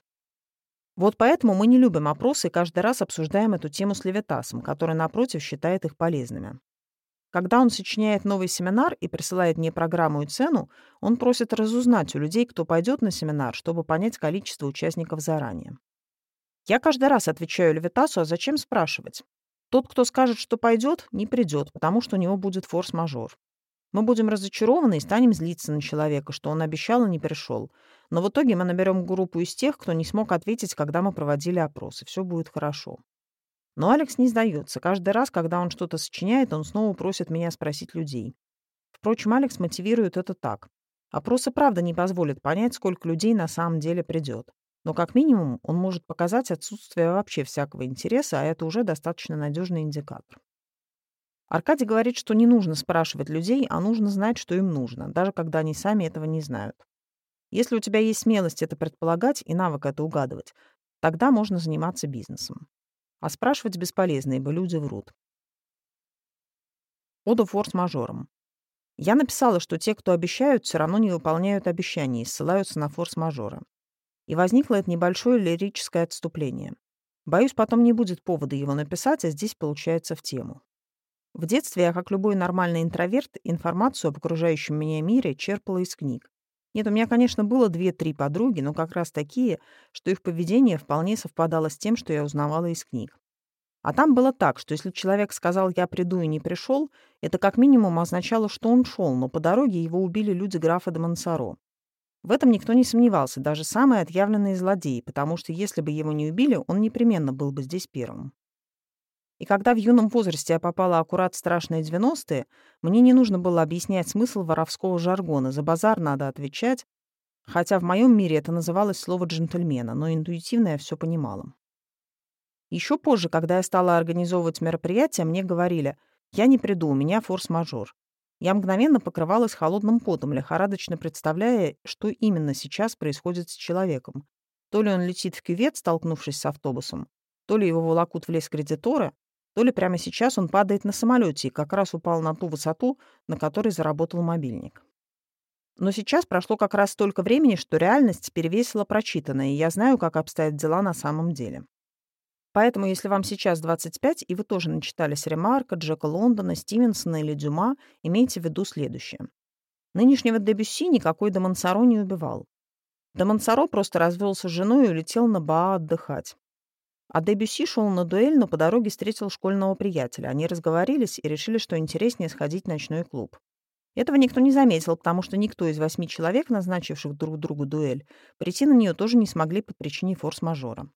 Вот поэтому мы не любим опросы и каждый раз обсуждаем эту тему с Левитасом, который, напротив, считает их полезными. Когда он сочиняет новый семинар и присылает мне программу и цену, он просит разузнать у людей, кто пойдет на семинар, чтобы понять количество участников заранее. Я каждый раз отвечаю Левитасу, а зачем спрашивать? Тот, кто скажет, что пойдет, не придет, потому что у него будет форс-мажор. Мы будем разочарованы и станем злиться на человека, что он обещал и не пришел. Но в итоге мы наберем группу из тех, кто не смог ответить, когда мы проводили опрос, и все будет хорошо. Но Алекс не сдается. Каждый раз, когда он что-то сочиняет, он снова просит меня спросить людей. Впрочем, Алекс мотивирует это так. Опрос и правда не позволит понять, сколько людей на самом деле придет. Но как минимум он может показать отсутствие вообще всякого интереса, а это уже достаточно надежный индикатор. Аркадий говорит, что не нужно спрашивать людей, а нужно знать, что им нужно, даже когда они сами этого не знают. Если у тебя есть смелость это предполагать и навык это угадывать, тогда можно заниматься бизнесом. А спрашивать бесполезно, ибо люди врут. Ода форс-мажором. Я написала, что те, кто обещают, все равно не выполняют обещания и ссылаются на форс-мажоры. И возникло это небольшое лирическое отступление. Боюсь, потом не будет повода его написать, а здесь получается в тему. В детстве я, как любой нормальный интроверт, информацию об окружающем меня мире черпала из книг. Нет, у меня, конечно, было две-три подруги, но как раз такие, что их поведение вполне совпадало с тем, что я узнавала из книг. А там было так, что если человек сказал «я приду» и не пришел, это как минимум означало, что он шел, но по дороге его убили люди графа де Монсоро. В этом никто не сомневался, даже самые отъявленные злодеи, потому что если бы его не убили, он непременно был бы здесь первым. И когда в юном возрасте я попала аккурат в страшные 90-е, мне не нужно было объяснять смысл воровского жаргона, за базар надо отвечать, хотя в моем мире это называлось слово джентльмена, но интуитивно я все понимала. Еще позже, когда я стала организовывать мероприятия, мне говорили, я не приду, у меня форс-мажор. Я мгновенно покрывалась холодным потом, лихорадочно представляя, что именно сейчас происходит с человеком. То ли он летит в кювет, столкнувшись с автобусом, то ли его волокут в лес кредиторы, то ли прямо сейчас он падает на самолете и как раз упал на ту высоту, на которой заработал мобильник. Но сейчас прошло как раз столько времени, что реальность перевесила прочитанное, и я знаю, как обстоят дела на самом деле. Поэтому, если вам сейчас 25, и вы тоже начитались Ремарка, Джека Лондона, Стивенсона или Дюма, имейте в виду следующее. Нынешнего Дебюсси никакой де Монсоро не убивал. Де Монсоро просто развелся с женой и улетел на Баа отдыхать. А Дебюсси шел на дуэль, но по дороге встретил школьного приятеля. Они разговорились и решили, что интереснее сходить в ночной клуб. Этого никто не заметил, потому что никто из восьми человек, назначивших друг другу дуэль, прийти на нее тоже не смогли по причине форс-мажора.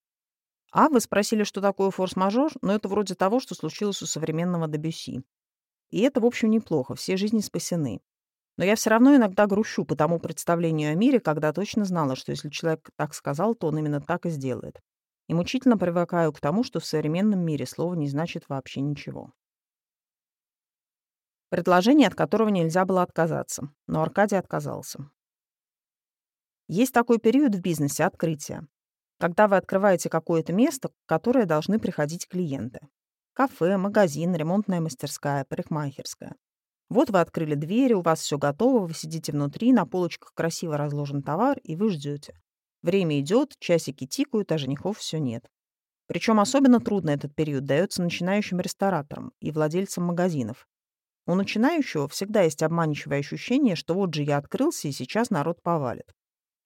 А вы спросили, что такое форс-мажор, но это вроде того, что случилось у современного Дебюси. И это, в общем, неплохо, все жизни спасены. Но я все равно иногда грущу по тому представлению о мире, когда точно знала, что если человек так сказал, то он именно так и сделает. И мучительно привыкаю к тому, что в современном мире слово не значит вообще ничего. Предложение, от которого нельзя было отказаться. Но Аркадий отказался. Есть такой период в бизнесе — открытия когда вы открываете какое-то место, в которое должны приходить клиенты. Кафе, магазин, ремонтная мастерская, парикмахерская. Вот вы открыли двери, у вас все готово, вы сидите внутри, на полочках красиво разложен товар, и вы ждете. Время идет, часики тикают, а женихов все нет. Причем особенно трудно этот период дается начинающим рестораторам и владельцам магазинов. У начинающего всегда есть обманчивое ощущение, что вот же я открылся, и сейчас народ повалит.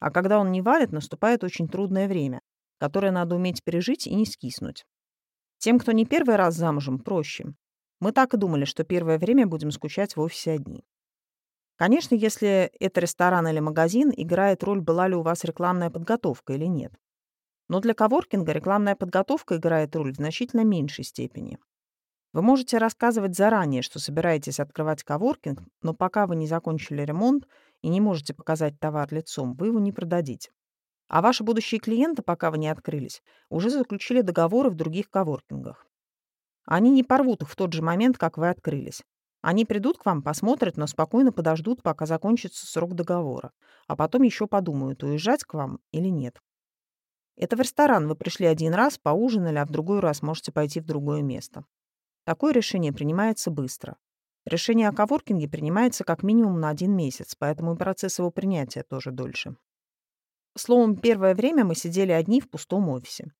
А когда он не валит, наступает очень трудное время, которое надо уметь пережить и не скиснуть. Тем, кто не первый раз замужем, проще. Мы так и думали, что первое время будем скучать в офисе одни. Конечно, если это ресторан или магазин, играет роль, была ли у вас рекламная подготовка или нет. Но для коворкинга рекламная подготовка играет роль в значительно меньшей степени. Вы можете рассказывать заранее, что собираетесь открывать коворкинг, но пока вы не закончили ремонт и не можете показать товар лицом, вы его не продадите. А ваши будущие клиенты, пока вы не открылись, уже заключили договоры в других коворкингах. Они не порвут их в тот же момент, как вы открылись. Они придут к вам, посмотрят, но спокойно подождут, пока закончится срок договора, а потом еще подумают, уезжать к вам или нет. Это в ресторан вы пришли один раз, поужинали, а в другой раз можете пойти в другое место. Такое решение принимается быстро. Решение о коворкинге принимается как минимум на один месяц, поэтому и процесс его принятия тоже дольше. Словом, первое время мы сидели одни в пустом офисе.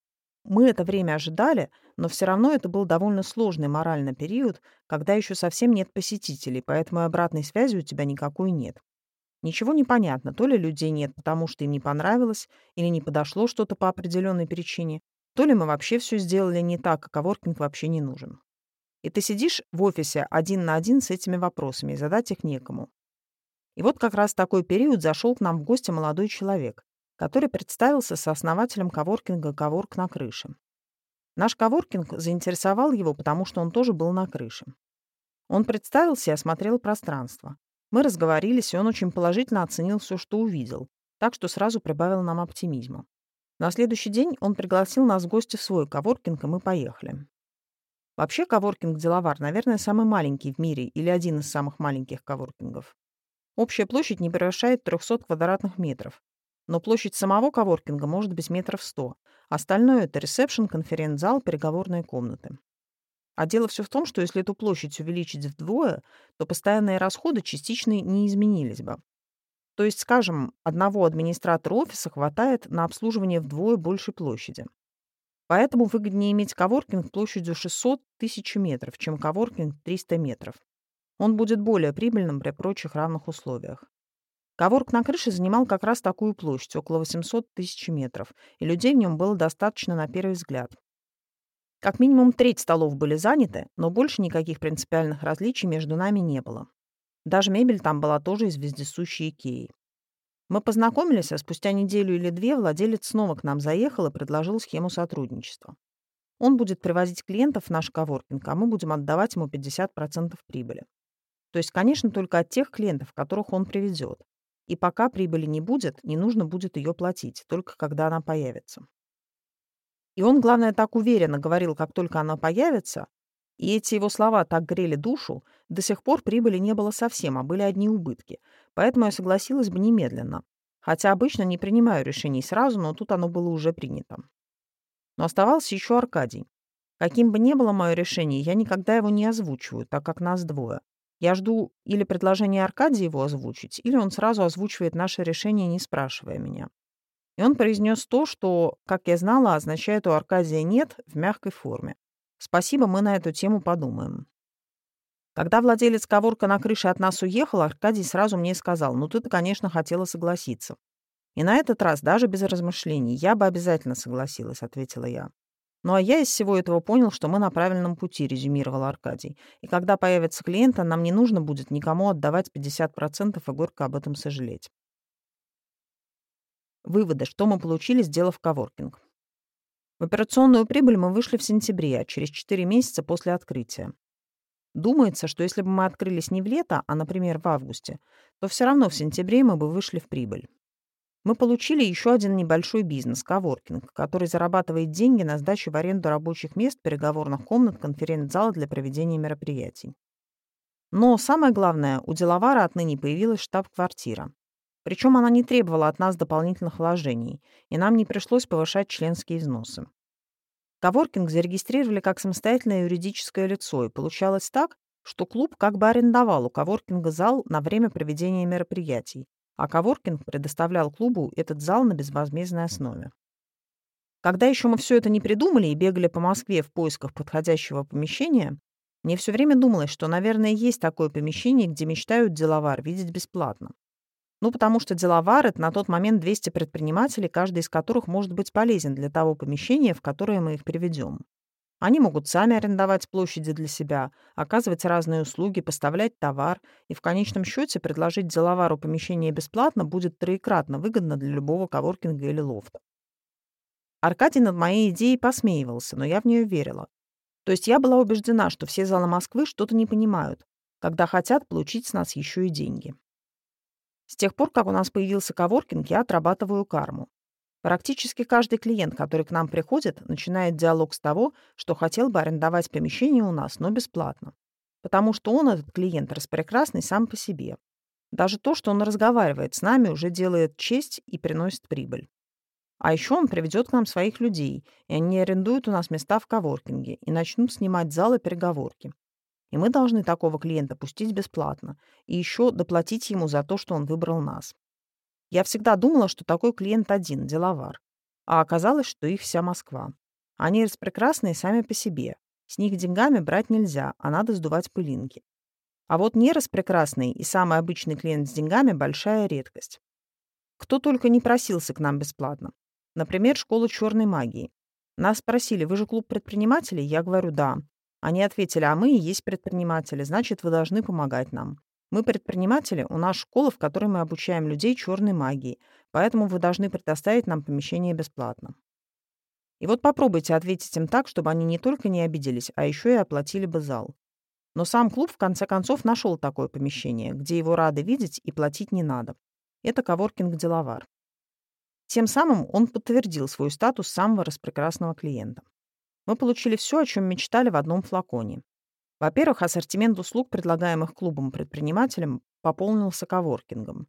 Мы это время ожидали, но все равно это был довольно сложный моральный период, когда еще совсем нет посетителей, поэтому обратной связи у тебя никакой нет. Ничего не понятно, то ли людей нет, потому что им не понравилось, или не подошло что-то по определенной причине, то ли мы вообще все сделали не так, а коворкинг вообще не нужен. И ты сидишь в офисе один на один с этими вопросами, и задать их некому. И вот как раз такой период зашел к нам в гости молодой человек который представился сооснователем коворкинга «Коворк на крыше». Наш коворкинг заинтересовал его, потому что он тоже был на крыше. Он представился и осмотрел пространство. Мы разговорились, и он очень положительно оценил все, что увидел, так что сразу прибавил нам оптимизма. На следующий день он пригласил нас в гости в свой коворкинг, и мы поехали. Вообще коворкинг «Деловар», наверное, самый маленький в мире или один из самых маленьких коворкингов. Общая площадь не превышает 300 квадратных метров, но площадь самого коворкинга может быть метров сто. Остальное — это ресепшн, конференц-зал, переговорные комнаты. А дело все в том, что если эту площадь увеличить вдвое, то постоянные расходы частично не изменились бы. То есть, скажем, одного администратора офиса хватает на обслуживание вдвое большей площади. Поэтому выгоднее иметь коворкинг площадью 600 тысяч метров, чем коворкинг 300 метров. Он будет более прибыльным при прочих равных условиях. Коворк на крыше занимал как раз такую площадь, около 800 тысяч метров, и людей в нем было достаточно на первый взгляд. Как минимум треть столов были заняты, но больше никаких принципиальных различий между нами не было. Даже мебель там была тоже из вездесущей Икеи. Мы познакомились, а спустя неделю или две владелец снова к нам заехал и предложил схему сотрудничества. Он будет привозить клиентов в наш коворкинг, а мы будем отдавать ему 50% прибыли. То есть, конечно, только от тех клиентов, которых он приведет. И пока прибыли не будет, не нужно будет ее платить, только когда она появится. И он, главное, так уверенно говорил, как только она появится, и эти его слова так грели душу, до сих пор прибыли не было совсем, а были одни убытки. Поэтому я согласилась бы немедленно. Хотя обычно не принимаю решений сразу, но тут оно было уже принято. Но оставался еще Аркадий. Каким бы ни было мое решение, я никогда его не озвучиваю, так как нас двое. Я жду или предложение Аркадия его озвучить, или он сразу озвучивает наше решение, не спрашивая меня. И он произнес то, что, как я знала, означает у Аркадия «нет» в мягкой форме. Спасибо, мы на эту тему подумаем. Когда владелец коворка на крыше от нас уехал, Аркадий сразу мне сказал, ну ты-то, конечно, хотела согласиться. И на этот раз, даже без размышлений, я бы обязательно согласилась, ответила я. Ну а я из всего этого понял, что мы на правильном пути, резюмировал Аркадий. И когда появится клиент, нам не нужно будет никому отдавать 50% и горько об этом сожалеть. Выводы, что мы получили, сделав коворкинг. В операционную прибыль мы вышли в сентябре, через 4 месяца после открытия. Думается, что если бы мы открылись не в лето, а, например, в августе, то все равно в сентябре мы бы вышли в прибыль. Мы получили еще один небольшой бизнес – коворкинг, который зарабатывает деньги на сдачу в аренду рабочих мест, переговорных комнат, конференц-зала для проведения мероприятий. Но самое главное, у Деловара отныне появилась штаб-квартира. Причем она не требовала от нас дополнительных вложений, и нам не пришлось повышать членские взносы. Коворкинг зарегистрировали как самостоятельное юридическое лицо, и получалось так, что клуб как бы арендовал у коворкинга зал на время проведения мероприятий, а коворкинг предоставлял клубу этот зал на безвозмездной основе. Когда еще мы все это не придумали и бегали по Москве в поисках подходящего помещения, мне все время думалось, что, наверное, есть такое помещение, где мечтают деловар видеть бесплатно. Ну, потому что деловар — это на тот момент 200 предпринимателей, каждый из которых может быть полезен для того помещения, в которое мы их приведем. Они могут сами арендовать площади для себя, оказывать разные услуги, поставлять товар, и в конечном счете предложить деловару помещение бесплатно будет троекратно выгодно для любого коворкинга или лофта. Аркадий над моей идеей посмеивался, но я в нее верила. То есть я была убеждена, что все залы Москвы что-то не понимают, когда хотят получить с нас еще и деньги. С тех пор, как у нас появился коворкинг, я отрабатываю карму. Практически каждый клиент, который к нам приходит, начинает диалог с того, что хотел бы арендовать помещение у нас, но бесплатно. Потому что он, этот клиент, распрекрасный сам по себе. Даже то, что он разговаривает с нами, уже делает честь и приносит прибыль. А еще он приведет к нам своих людей, и они арендуют у нас места в коворкинге и начнут снимать залы переговорки. И мы должны такого клиента пустить бесплатно и еще доплатить ему за то, что он выбрал нас. Я всегда думала, что такой клиент один, деловар. А оказалось, что их вся Москва. Они распрекрасные сами по себе. С них деньгами брать нельзя, а надо сдувать пылинки. А вот не распрекрасный и самый обычный клиент с деньгами – большая редкость. Кто только не просился к нам бесплатно. Например, школа черной магии. Нас спросили, вы же клуб предпринимателей? Я говорю, да. Они ответили, а мы и есть предприниматели, значит, вы должны помогать нам. Мы предприниматели, у нас школа, в которой мы обучаем людей черной магии, поэтому вы должны предоставить нам помещение бесплатно. И вот попробуйте ответить им так, чтобы они не только не обиделись, а еще и оплатили бы зал. Но сам клуб в конце концов нашел такое помещение, где его рады видеть и платить не надо. Это коворкинг-деловар. Тем самым он подтвердил свой статус самого распрекрасного клиента. Мы получили все, о чем мечтали в одном флаконе. Во-первых, ассортимент услуг, предлагаемых клубом-предпринимателям, пополнился коворкингом.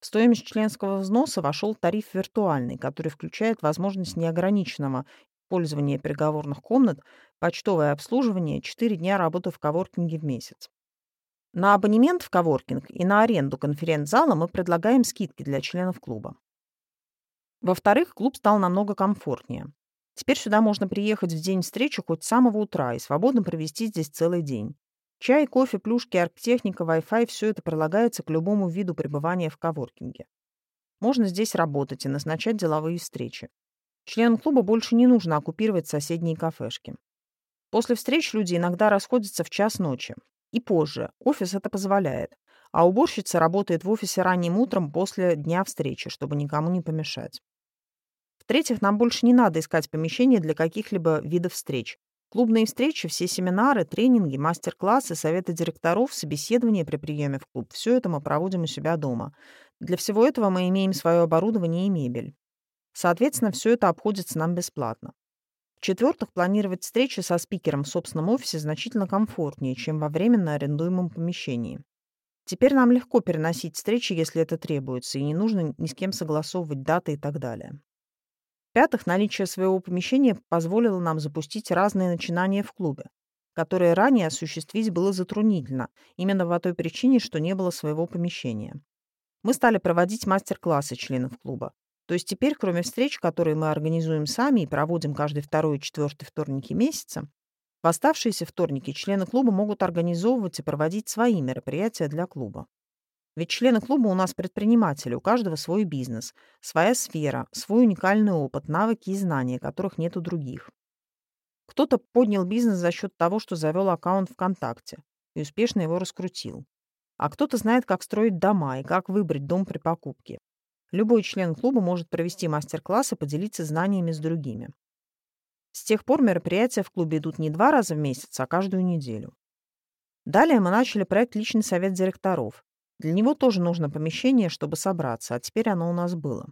В стоимость членского взноса вошел тариф виртуальный, который включает возможность неограниченного пользования переговорных комнат, почтовое обслуживание, 4 дня работы в коворкинге в месяц. На абонемент в коворкинг и на аренду конференц-зала мы предлагаем скидки для членов клуба. Во-вторых, клуб стал намного комфортнее. Теперь сюда можно приехать в день встречи хоть с самого утра и свободно провести здесь целый день. Чай, кофе, плюшки, арктехника, Wi-Fi – все это прилагается к любому виду пребывания в коворкинге. Можно здесь работать и назначать деловые встречи. Членам клуба больше не нужно оккупировать соседние кафешки. После встреч люди иногда расходятся в час ночи. И позже. Офис это позволяет. А уборщица работает в офисе ранним утром после дня встречи, чтобы никому не помешать. В-третьих, нам больше не надо искать помещение для каких-либо видов встреч. Клубные встречи, все семинары, тренинги, мастер-классы, советы директоров, собеседования при приеме в клуб – все это мы проводим у себя дома. Для всего этого мы имеем свое оборудование и мебель. Соответственно, все это обходится нам бесплатно. В-четвертых, планировать встречи со спикером в собственном офисе значительно комфортнее, чем во временно арендуемом помещении. Теперь нам легко переносить встречи, если это требуется, и не нужно ни с кем согласовывать даты и так далее. В-пятых, наличие своего помещения позволило нам запустить разные начинания в клубе, которые ранее осуществить было затруднительно, именно по той причине, что не было своего помещения. Мы стали проводить мастер-классы членов клуба. То есть теперь, кроме встреч, которые мы организуем сами и проводим каждый второй и четвертый вторники месяца, в оставшиеся вторники члены клуба могут организовывать и проводить свои мероприятия для клуба. Ведь члены клуба у нас предприниматели, у каждого свой бизнес, своя сфера, свой уникальный опыт, навыки и знания, которых нет у других. Кто-то поднял бизнес за счет того, что завел аккаунт ВКонтакте и успешно его раскрутил. А кто-то знает, как строить дома и как выбрать дом при покупке. Любой член клуба может провести мастер-класс и поделиться знаниями с другими. С тех пор мероприятия в клубе идут не два раза в месяц, а каждую неделю. Далее мы начали проект «Личный совет директоров», для него тоже нужно помещение, чтобы собраться, а теперь оно у нас было.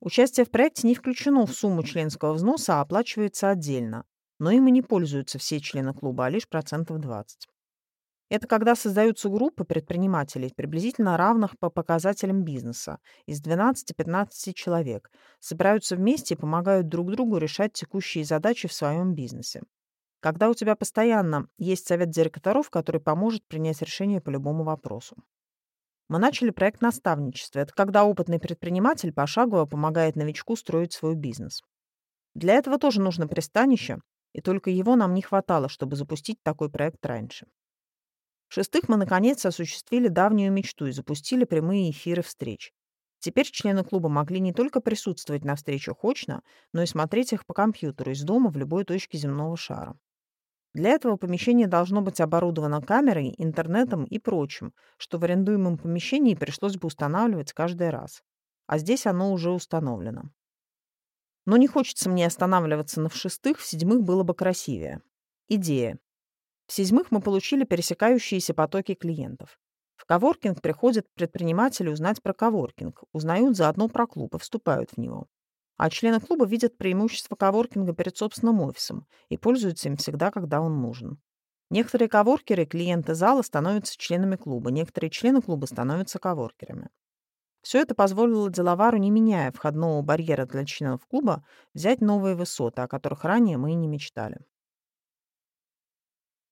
Участие в проекте не включено в сумму членского взноса, а оплачивается отдельно. Но им и не пользуются все члены клуба, а лишь процентов 20. Это когда создаются группы предпринимателей, приблизительно равных по показателям бизнеса, из 12-15 человек, собираются вместе и помогают друг другу решать текущие задачи в своем бизнесе. Когда у тебя постоянно есть совет директоров, который поможет принять решение по любому вопросу. Мы начали проект наставничества. Это когда опытный предприниматель пошагово помогает новичку строить свой бизнес. Для этого тоже нужно пристанище, и только его нам не хватало, чтобы запустить такой проект раньше. В-шестых, мы, наконец, осуществили давнюю мечту и запустили прямые эфиры встреч. Теперь члены клуба могли не только присутствовать на встречах очно, но и смотреть их по компьютеру из дома в любой точке земного шара. Для этого помещение должно быть оборудовано камерой, интернетом и прочим, что в арендуемом помещении пришлось бы устанавливать каждый раз. А здесь оно уже установлено. Но не хочется мне останавливаться на в-шестых, в-седьмых было бы красивее. Идея. В-седьмых мы получили пересекающиеся потоки клиентов. В коворкинг приходят предприниматели узнать про коворкинг, узнают заодно про клуб и вступают в него. А члены клуба видят преимущество коворкинга перед собственным офисом и пользуются им всегда, когда он нужен. Некоторые коворкеры, клиенты зала, становятся членами клуба, некоторые члены клуба становятся коворкерами. Все это позволило деловару, не меняя входного барьера для членов клуба, взять новые высоты, о которых ранее мы и не мечтали.